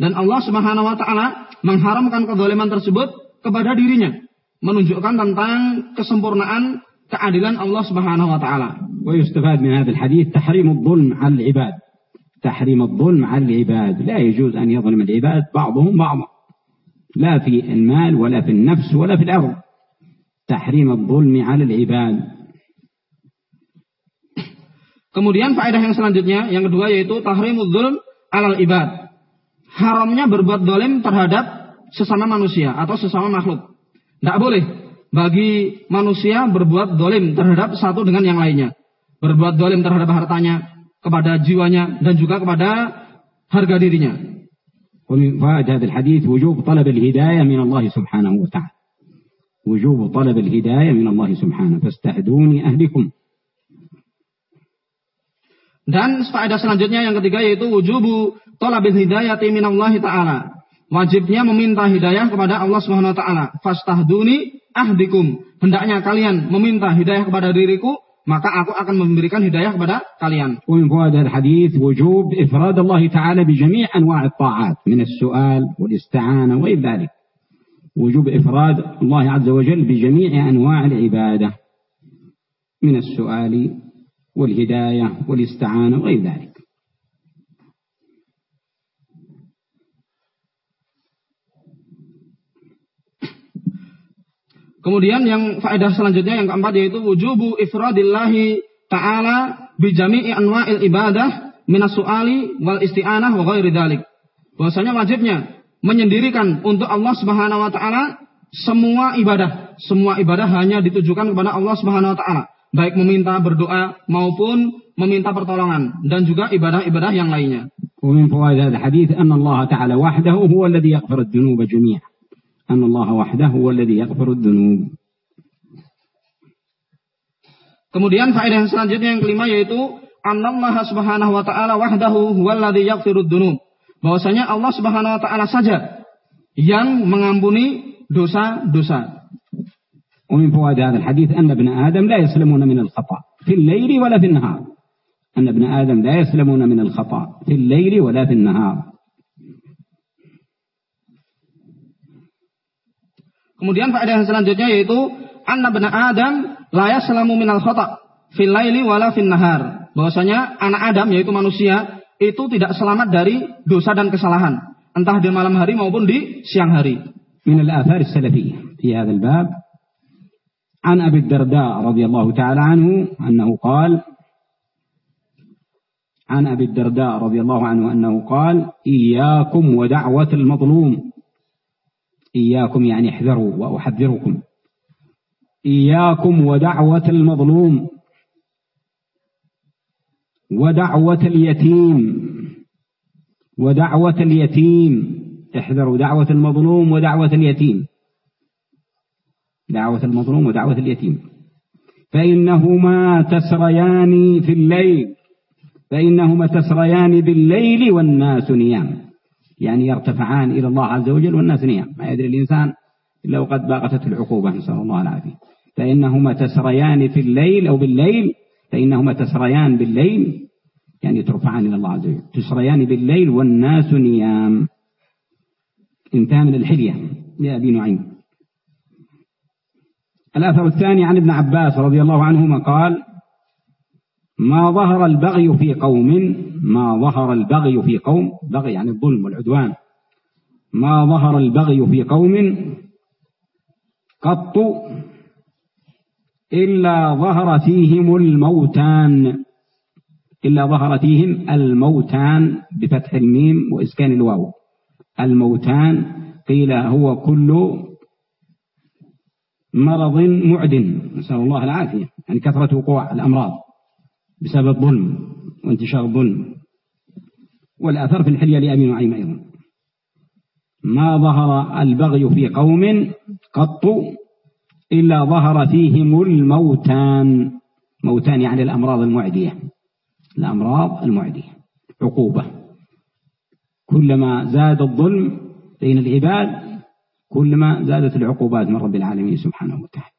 dan Allah Subhanahu wa taala mengharamkan kedzaliman tersebut kepada dirinya, menunjukkan tentang kesempurnaan keadilan Allah Subhanahu wa taala. ويستفاد من هذا الحديث تحريم الظلم على العباد تحريم الظلم على العباد لا يجوز أن يظلم العباد بعضهم بعضا لا في المال ولا في النفس ولا في الأرض تحريم الظلم على العباد Kemudian faedah yang selanjutnya, yang kedua yaitu tahrimul dzulm alal ibad. Haramnya berbuat dolim terhadap sesama manusia atau sesama makhluk. Tidak boleh bagi manusia berbuat dolim terhadap satu dengan yang lainnya. Berbuat dolim terhadap hartanya, kepada jiwanya dan juga kepada harga dirinya. ومن فوائد هذا الحديث وجوب طلب الهداية من الله سبحانه وتعالى وجوب طلب الهداية من الله سبحانه فاستهدوني أهلكم Dan faedah selanjutnya yang ketiga yaitu wujubu talabil hidayati minallahi ta'ala. Wajibnya meminta hidayah kepada Allah Subhanahu wa taala. Fastahduni ahdikum. Hendaknya kalian meminta hidayah kepada diriku maka aku akan memberikan hidayah kepada kalian. ومن فوائد الحديث وجوب إفراد الله تعالى بجميع أنواع الطاعات من السؤال والاستعانة وغير ذلك وجوب إفراد الله عز وجل بجميع أنواع العبادة من السؤال والهداية والاستعانة وغير ذلك Kemudian yang faedah selanjutnya yang keempat yaitu wujubu ifradillahi ta'ala bijami'i anwa'il ibadah minas su'ali wal isti'anah wa ghairi dalik. Bahwasanya wajibnya menyendirikan untuk Allah Subhanahu wa taala semua ibadah. Semua ibadah hanya ditujukan kepada Allah Subhanahu wa taala, baik meminta berdoa maupun meminta pertolongan dan juga ibadah-ibadah yang lainnya. ومن فوائد هذا الحديث أن الله تعالى وحده هو الذي يغفر الذنوب جميعا أن الله وحده هو الذي يغفر الذنوب Kemudian faedah yang selanjutnya yang kelima yaitu Allah Subhanahu wa taala wahdahu huwallazi yaghfirud dzunub. Bahwasanya Allah Subhanahu wa taala saja yang mengampuni dosa-dosa. ومن فوائد هذا الحديث أن ابن آدم لا يسلمون من الخطأ في الليل ولا في النهار أن ابن آدم لا يسلمون من الخطأ في الليل ولا في النهار Kemudian faedah yang selanjutnya yaitu anna bena Adam la yaslamu minal khata fil laili wala fin nahar. Bahwasanya anak Adam yaitu manusia itu tidak selamat dari dosa dan kesalahan, entah di malam hari maupun di siang hari. من الآثار السلفية في هذا الباب عن أبي الدرداء رضي الله تعالى عنه أنه قال عن أبي الدرداء رضي الله عنه أنه قال إياكم ودعوة المظلوم إياكم يعني احذروا وأحذركم. إياكم ودعوة المظلوم. ودعوة اليتيم. ودعوة اليتيم. احذروا دعوة المظلوم ودعوة اليتيم. دعوة المظلوم ودعوة اليتيم. فإنهما تسريان في الليل. فإنهما تسريان بالليل والناس نيام يعني يرتفعان إلى الله عز وجل والناس نيام ما يدري الإنسان إلا وقد باغتته العقوبة نسأل الله العافية. فإنهما تسريان في الليل أو بالليل فإنهما تسريان بالليل يعني ترفعان إلى الله عز وجل. تسريان بالليل والناس نيام. انتهى من الحلية لأبي نعيم. الأثر الثاني عن ابن عباس رضي الله عنهما قال ما ظهر البغي في قوم ما ظهر البغي في قوم بغي يعني الظلم والعدوان. ما ظهر البغي في قوم قط إلا ظهر فيهم الموتان. إلا ظهر فيهم الموتان بفتح الميم وإسكان الواو. الموتان قيل هو كل مرض معدن. نسأل الله العافية. يعني كثرة وقوع الأمراض. بسبب ظلم وانتشار الظلم والأثر في الحلية لأبي نعيم أيضا. ما ظهر البغي في قوم قط إلا ظهر فيهم الموتان. موتان يعني الأمراض المعدية. الأمراض المعدية. عقوبة. كلما زاد الظلم بين العباد كلما زادت العقوبات من رب العالمين سبحانه وتعالى.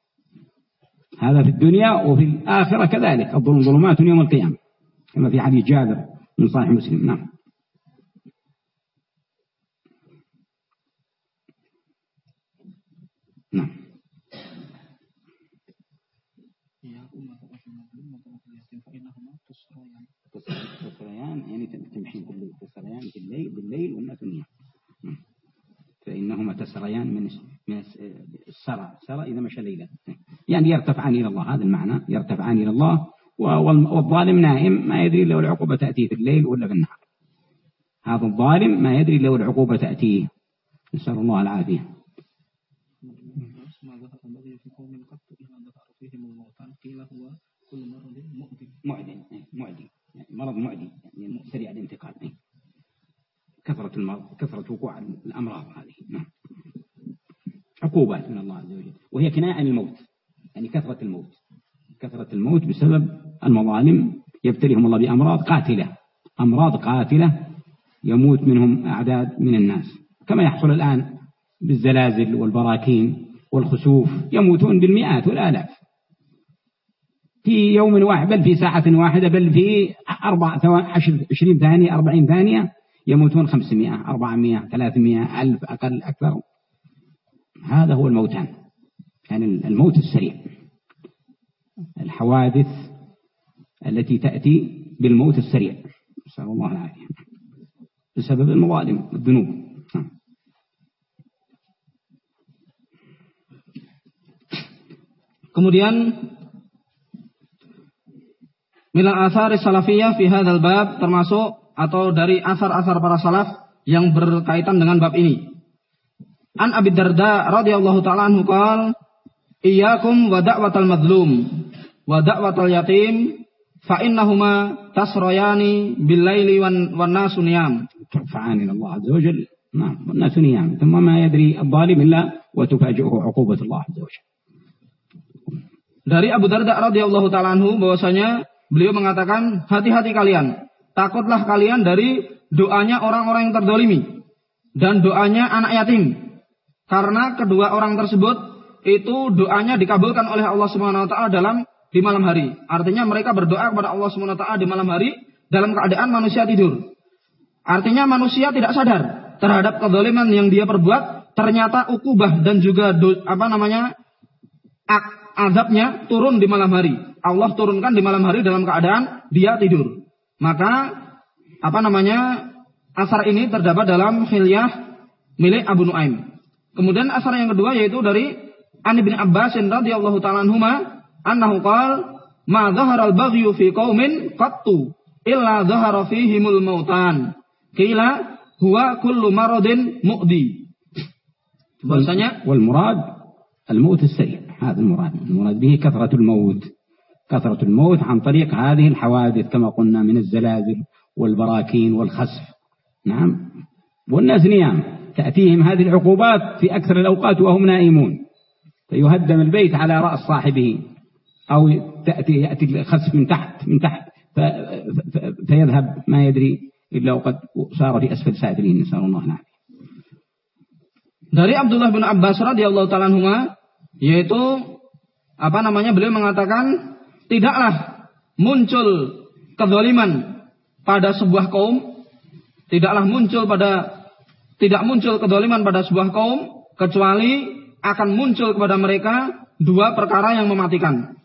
هذا في الدنيا وفي الآخرة كذلك. الظلم ظلمات يوم القيامة. كما في حديث جابر من صحيح مسلم. نعم. نعم. تسريان يعني تمشي بالليل تسريان بالليل بالليل والناس نيام فإنهما تسريان من من السرى. سرى إذا مشى ليلا يعني يرتفعان إلى الله هذا المعنى. يرتفعان إلى الله والظالم نائم ما يدري لو العقوبة تأتيه في الليل ولا في النهار. هذا الظالم ما يدري لو العقوبة تأتيه. نسأل الله العافية. معدن معدن يعني مرض معدي يعني سريع الانتقال. كثرة المرض كثرة وقوع الأمراض هذه. نعم. عقوبات من الله عز وجل وهي كناية عن الموت يعني كثرة الموت. كثرة الموت بسبب المظالم يبتليهم الله بأمراض قاتلة أمراض قاتلة يموت منهم أعداد من الناس. كما يحصل الآن بالزلازل والبراكين والخسوف يموتون بالمئات والآلاف. في يوم واحد بل في ساعة واحدة بل في أربع عشرين ثانية أربعين ثانية يموتون خمسمائة أربعمائة ثلاثمائة ألف أقل أكثر. هذا هو الموتان يعني الموت السريع الحوادث التي تأتي بالموت السريع نسأل الله العافية بسبب المظالم الذنوب Kemudian Mila asar salafiyah fi hadzal bab termasuk atau dari asar-asar para salaf yang berkaitan dengan bab ini. An Abi Darda radhiyallahu taala anhu qol Iyyakum wa da'watal madlum wa da'watal yatim fa innahuma tasrayani bil laili wan, wan nasu niyam. ترفعان إلى الله عز وجل نعم والناس نيام ثم ما يدري الظالم إلا وتفاجئه عقوبة الله عز وجل Dari Abu Darda radhiyallahu taala anhu bahwasanya beliau mengatakan hati-hati kalian Takutlah kalian dari doanya orang-orang yang terdolimi. Dan doanya anak yatim. karena kedua orang tersebut itu doanya dikabulkan oleh Allah Subhanahu wa taala dalam di malam hari. Artinya mereka berdoa kepada Allah Subhanahu wa taala di malam hari dalam keadaan manusia tidur. Artinya manusia tidak sadar terhadap kedoliman yang dia perbuat, ternyata ukubah dan juga do, apa namanya azabnya turun di malam hari. Allah turunkan di malam hari dalam keadaan dia tidur. Maka apa namanya asar ini terdapat dalam hilyah milik Abu Nuaim. Kemudian asar yang kedua yaitu dari Ani bin Abbas radhiyallahu taala anhuma annahu qala ma dhahara al-baghyu fi qaumin qattu illa dhahara fihimul mautan. Qila huwa kullu maradin mu'di. Bahasanya wal murad al-maut as-sari' هذا المراد المراد به كثرة الموت كثرة الموت عن طريق هذه الحوادث كما قلنا من الزلازل والبراكين والخسف نعم والناس نيام تأتيهم هذه العقوبات في أكثر الأوقات وهم نائمون فيهدم البيت على رأس صاحبه أو تأتي يأتي الخسف من تحت من تحت فيذهب ما يدري إلا وقد صار في أسفل سافلين نسأل الله العافية Dari Abdullah bin Abbas radhiyallahu taala yaitu apa namanya beliau mengatakan tidaklah muncul kezaliman pada sebuah kaum, tidaklah muncul pada tidak muncul kezaliman pada sebuah kaum kecuali akan muncul kepada mereka dua perkara yang mematikan.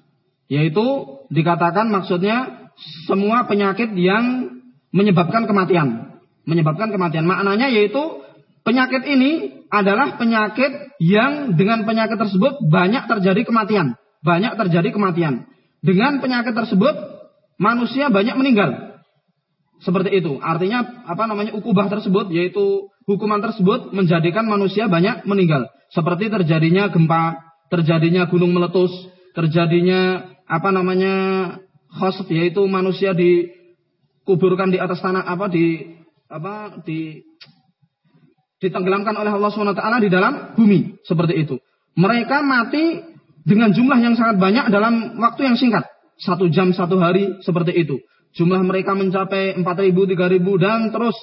Yaitu dikatakan maksudnya semua penyakit yang menyebabkan kematian. Menyebabkan kematian. Maknanya yaitu penyakit ini adalah penyakit yang dengan penyakit tersebut banyak terjadi kematian. banyak terjadi kematian. Dengan penyakit tersebut manusia banyak meninggal. Seperti itu. Artinya apa namanya ukubah tersebut yaitu hukuman tersebut menjadikan manusia banyak meninggal. Seperti terjadinya gempa, terjadinya gunung meletus, terjadinya apa namanya khosf yaitu manusia dikuburkan di atas tanah apa di apa di ditenggelamkan oleh Allah SWT di dalam bumi seperti itu. Mereka mati dengan jumlah yang sangat banyak dalam waktu yang singkat. Satu jam, satu hari, seperti itu. Jumlah mereka mencapai 4.000, 3.000 dan terus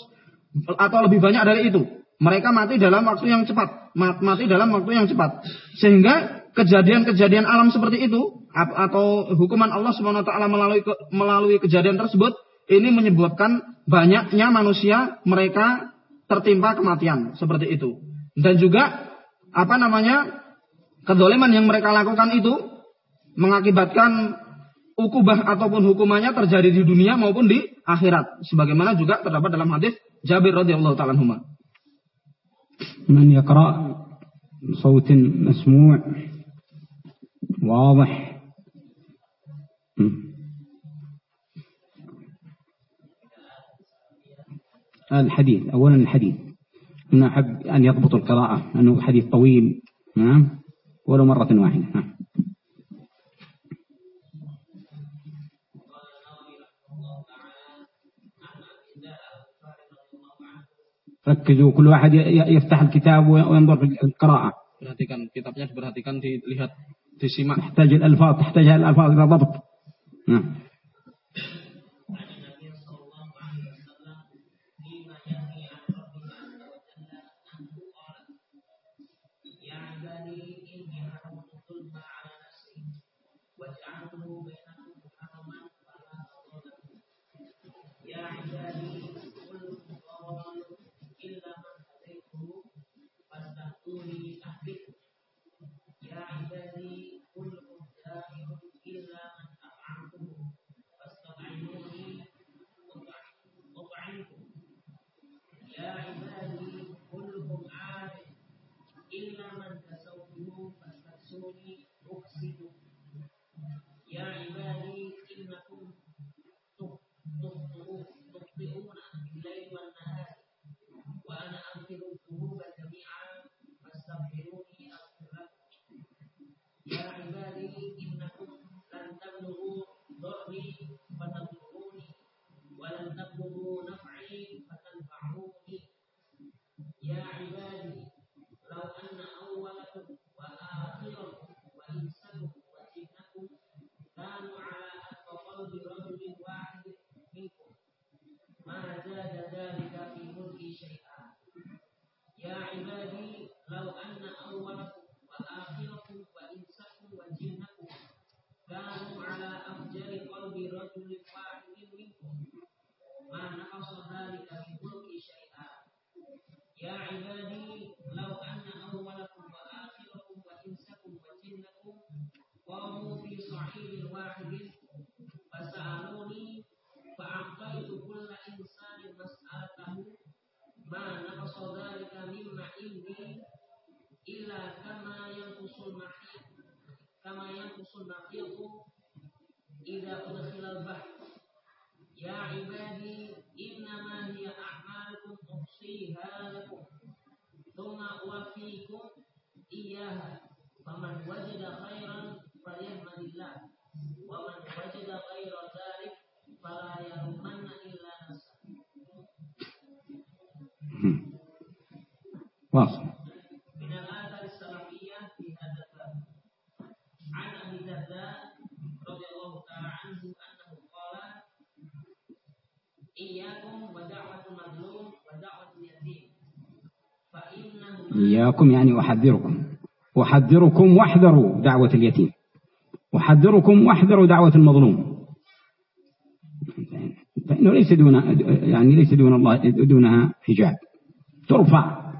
atau lebih banyak dari itu. Mereka mati dalam waktu yang cepat, mati dalam waktu yang cepat. Sehingga kejadian-kejadian alam seperti itu atau hukuman Allah Subhanahu wa taala melalui melalui kejadian tersebut ini menyebabkan banyaknya manusia mereka tertimpa kematian seperti itu. Dan juga apa namanya Kedoleman yang mereka lakukan itu mengakibatkan ukubah ataupun hukumannya terjadi di dunia maupun di akhirat. Sebagaimana juga terdapat dalam hadis Jabir radhiyallahu taala anhu. من يقرأ بصوت مسموع واضح الحديث أولا الحديث أنا أحب أن يضبط القراءة أنه حديث طويل نعم ولو مرة واحدة ركزوا كل واحد يفتح الكتاب وينظر في القراءة perhatikan kitabnya diperhatikan dilihat disimak. تحتاج الألفاظ تحتاج الألفاظ إلى ضبط نعم واصل إياكم يعني أحذركم. أحذركم واحذروا دعوة اليتيم. أحذركم واحذروا دعوة المظلوم. فإنه ليس دون يعني ليس دون الله دونها حجاب. ترفع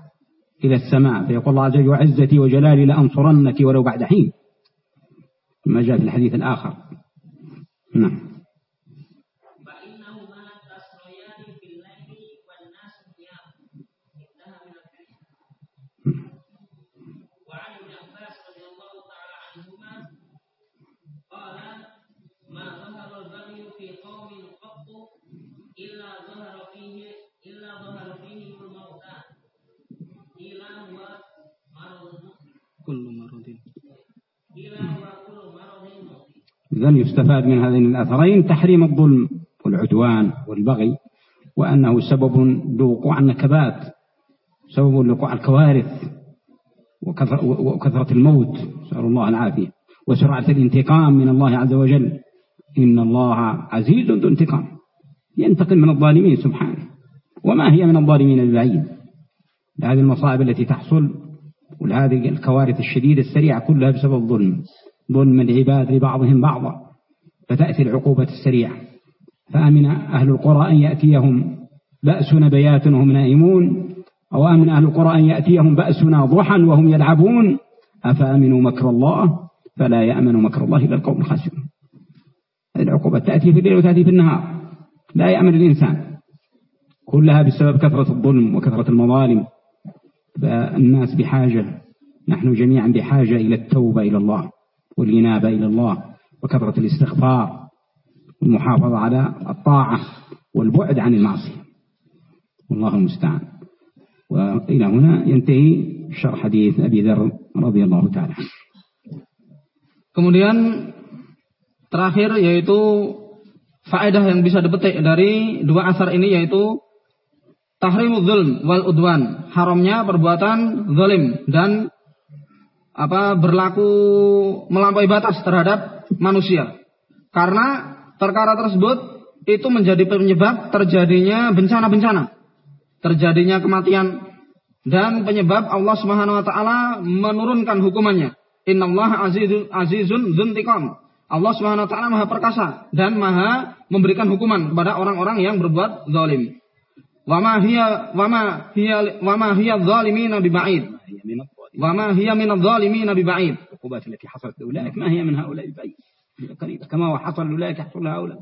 إلى السماء. فيقول الله عز وجل وعزتي وجلالي لأنصرنك ولو بعد حين. ما جاء في الحديث الآخر. نعم. كل مرض. إذن يستفاد من هذين الأثرين تحريم الظلم والعدوان والبغي وأنه سبب لوقوع النكبات سبب لوقوع الكوارث وكثرة الموت نسأل الله العافية وسرعة الانتقام من الله عز وجل. إن الله عزيز ذو انتقام. ينتقم من الظالمين سبحانه. وما هي من الظالمين البعيد؟ هذه المصائب التي تحصل ولهذه الكوارث الشديدة السريعة كلها بسبب الظلم ظلم العباد لبعضهم بعضا فتأتي العقوبة السريعة. فأمن أهل القرى أن يأتيهم بأسنا بيات وهم نائمون أو أمن أهل القرى أن يأتيهم بأسنا ضحى وهم يلعبون. أفأمنوا مكر الله؟ فلا يأمن مكر الله إلا القوم الخاسرون. العقوبة تأتي في الليل وتأتي في النهار. لا يأمن الإنسان. كلها بسبب كثرة الظلم وكثرة المظالم. فالناس بحاجة نحن جميعا بحاجة إلى التوبة إلى الله والإنابة إلى الله وكثرة الاستغفار والمحافظة على الطاعة والبعد عن المعصية. والله المستعان. وإلى هنا ينتهي شرح حديث أبي ذر رضي الله تعالى Kemudian terakhir yaitu faedah yang bisa dipetik dari dua asar ini yaitu tahrimul zulm wal udwan, haramnya perbuatan zalim dan apa berlaku melampaui batas terhadap manusia. Karena perkara tersebut itu menjadi penyebab terjadinya bencana-bencana, terjadinya kematian dan penyebab Allah Subhanahu wa taala menurunkan hukumannya. Innallaha azizun azizun dzuntiqam. Allah Subhanahu wa taala Maha perkasa dan Maha memberikan hukuman kepada orang-orang yang berbuat zalim. Wa ma hiya wa ma hiya wa ma hiya dzalimina biba'id. وما هي من الظالمين ببعيد العقوبات التي حصلت لأولئك ما هي من هؤلاء ببعيد قريبة كما هو حصل لأولئك يحصل لهؤلاء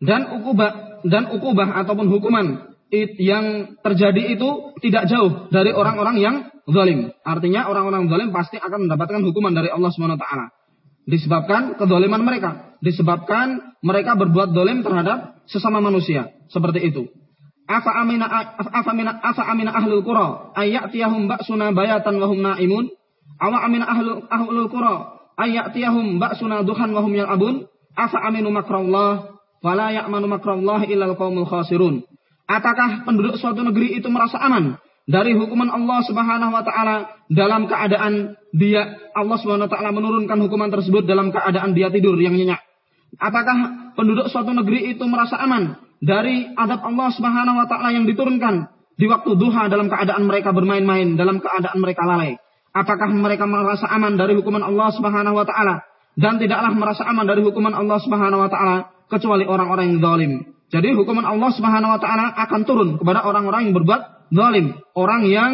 dan ukubah dan ukubah ataupun hukuman yang terjadi itu tidak jauh dari orang-orang yang zalim. Artinya orang-orang zalim pasti akan mendapatkan hukuman dari Allah Subhanahu wa taala. Disebabkan kezaliman mereka, disebabkan mereka berbuat zalim terhadap sesama manusia. Seperti itu. Afa amina afa amina afa amina ahlul qura ayatiyahum ba'suna bayatan wa hum naimun? Awa amina ahlul ahlul qura ayatiyahum ba'suna duhan wa hum yal'abun? Afa aminu makrallah fala ya'manu makrallah illal qaumul khasirun. Apakah penduduk suatu negeri itu merasa aman dari hukuman Allah Subhanahu wa taala dalam keadaan dia Allah Subhanahu wa taala menurunkan hukuman tersebut dalam keadaan dia tidur yang nyenyak? Apakah penduduk suatu negeri itu merasa aman dari adab Allah Subhanahu wa taala yang diturunkan di waktu duha dalam keadaan mereka bermain-main, dalam keadaan mereka lalai. Apakah mereka merasa aman dari hukuman Allah Subhanahu wa taala dan tidaklah merasa aman dari hukuman Allah Subhanahu wa taala kecuali orang-orang yang zalim. Jadi hukuman Allah Subhanahu wa taala akan turun kepada orang-orang yang berbuat zalim, orang yang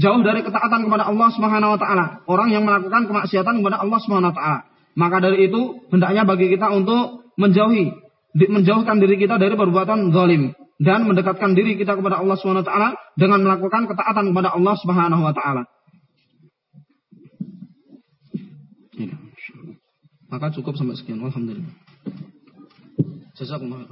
jauh dari ketaatan kepada Allah Subhanahu wa taala, orang yang melakukan kemaksiatan kepada Allah Subhanahu wa taala. Maka dari itu hendaknya bagi kita untuk menjauhi menjauhkan diri kita dari perbuatan zalim dan mendekatkan diri kita kepada Allah Subhanahu wa taala dengan melakukan ketaatan kepada Allah Subhanahu wa taala. Maka cukup sampai sekian. Alhamdulillah. Jazakumullah.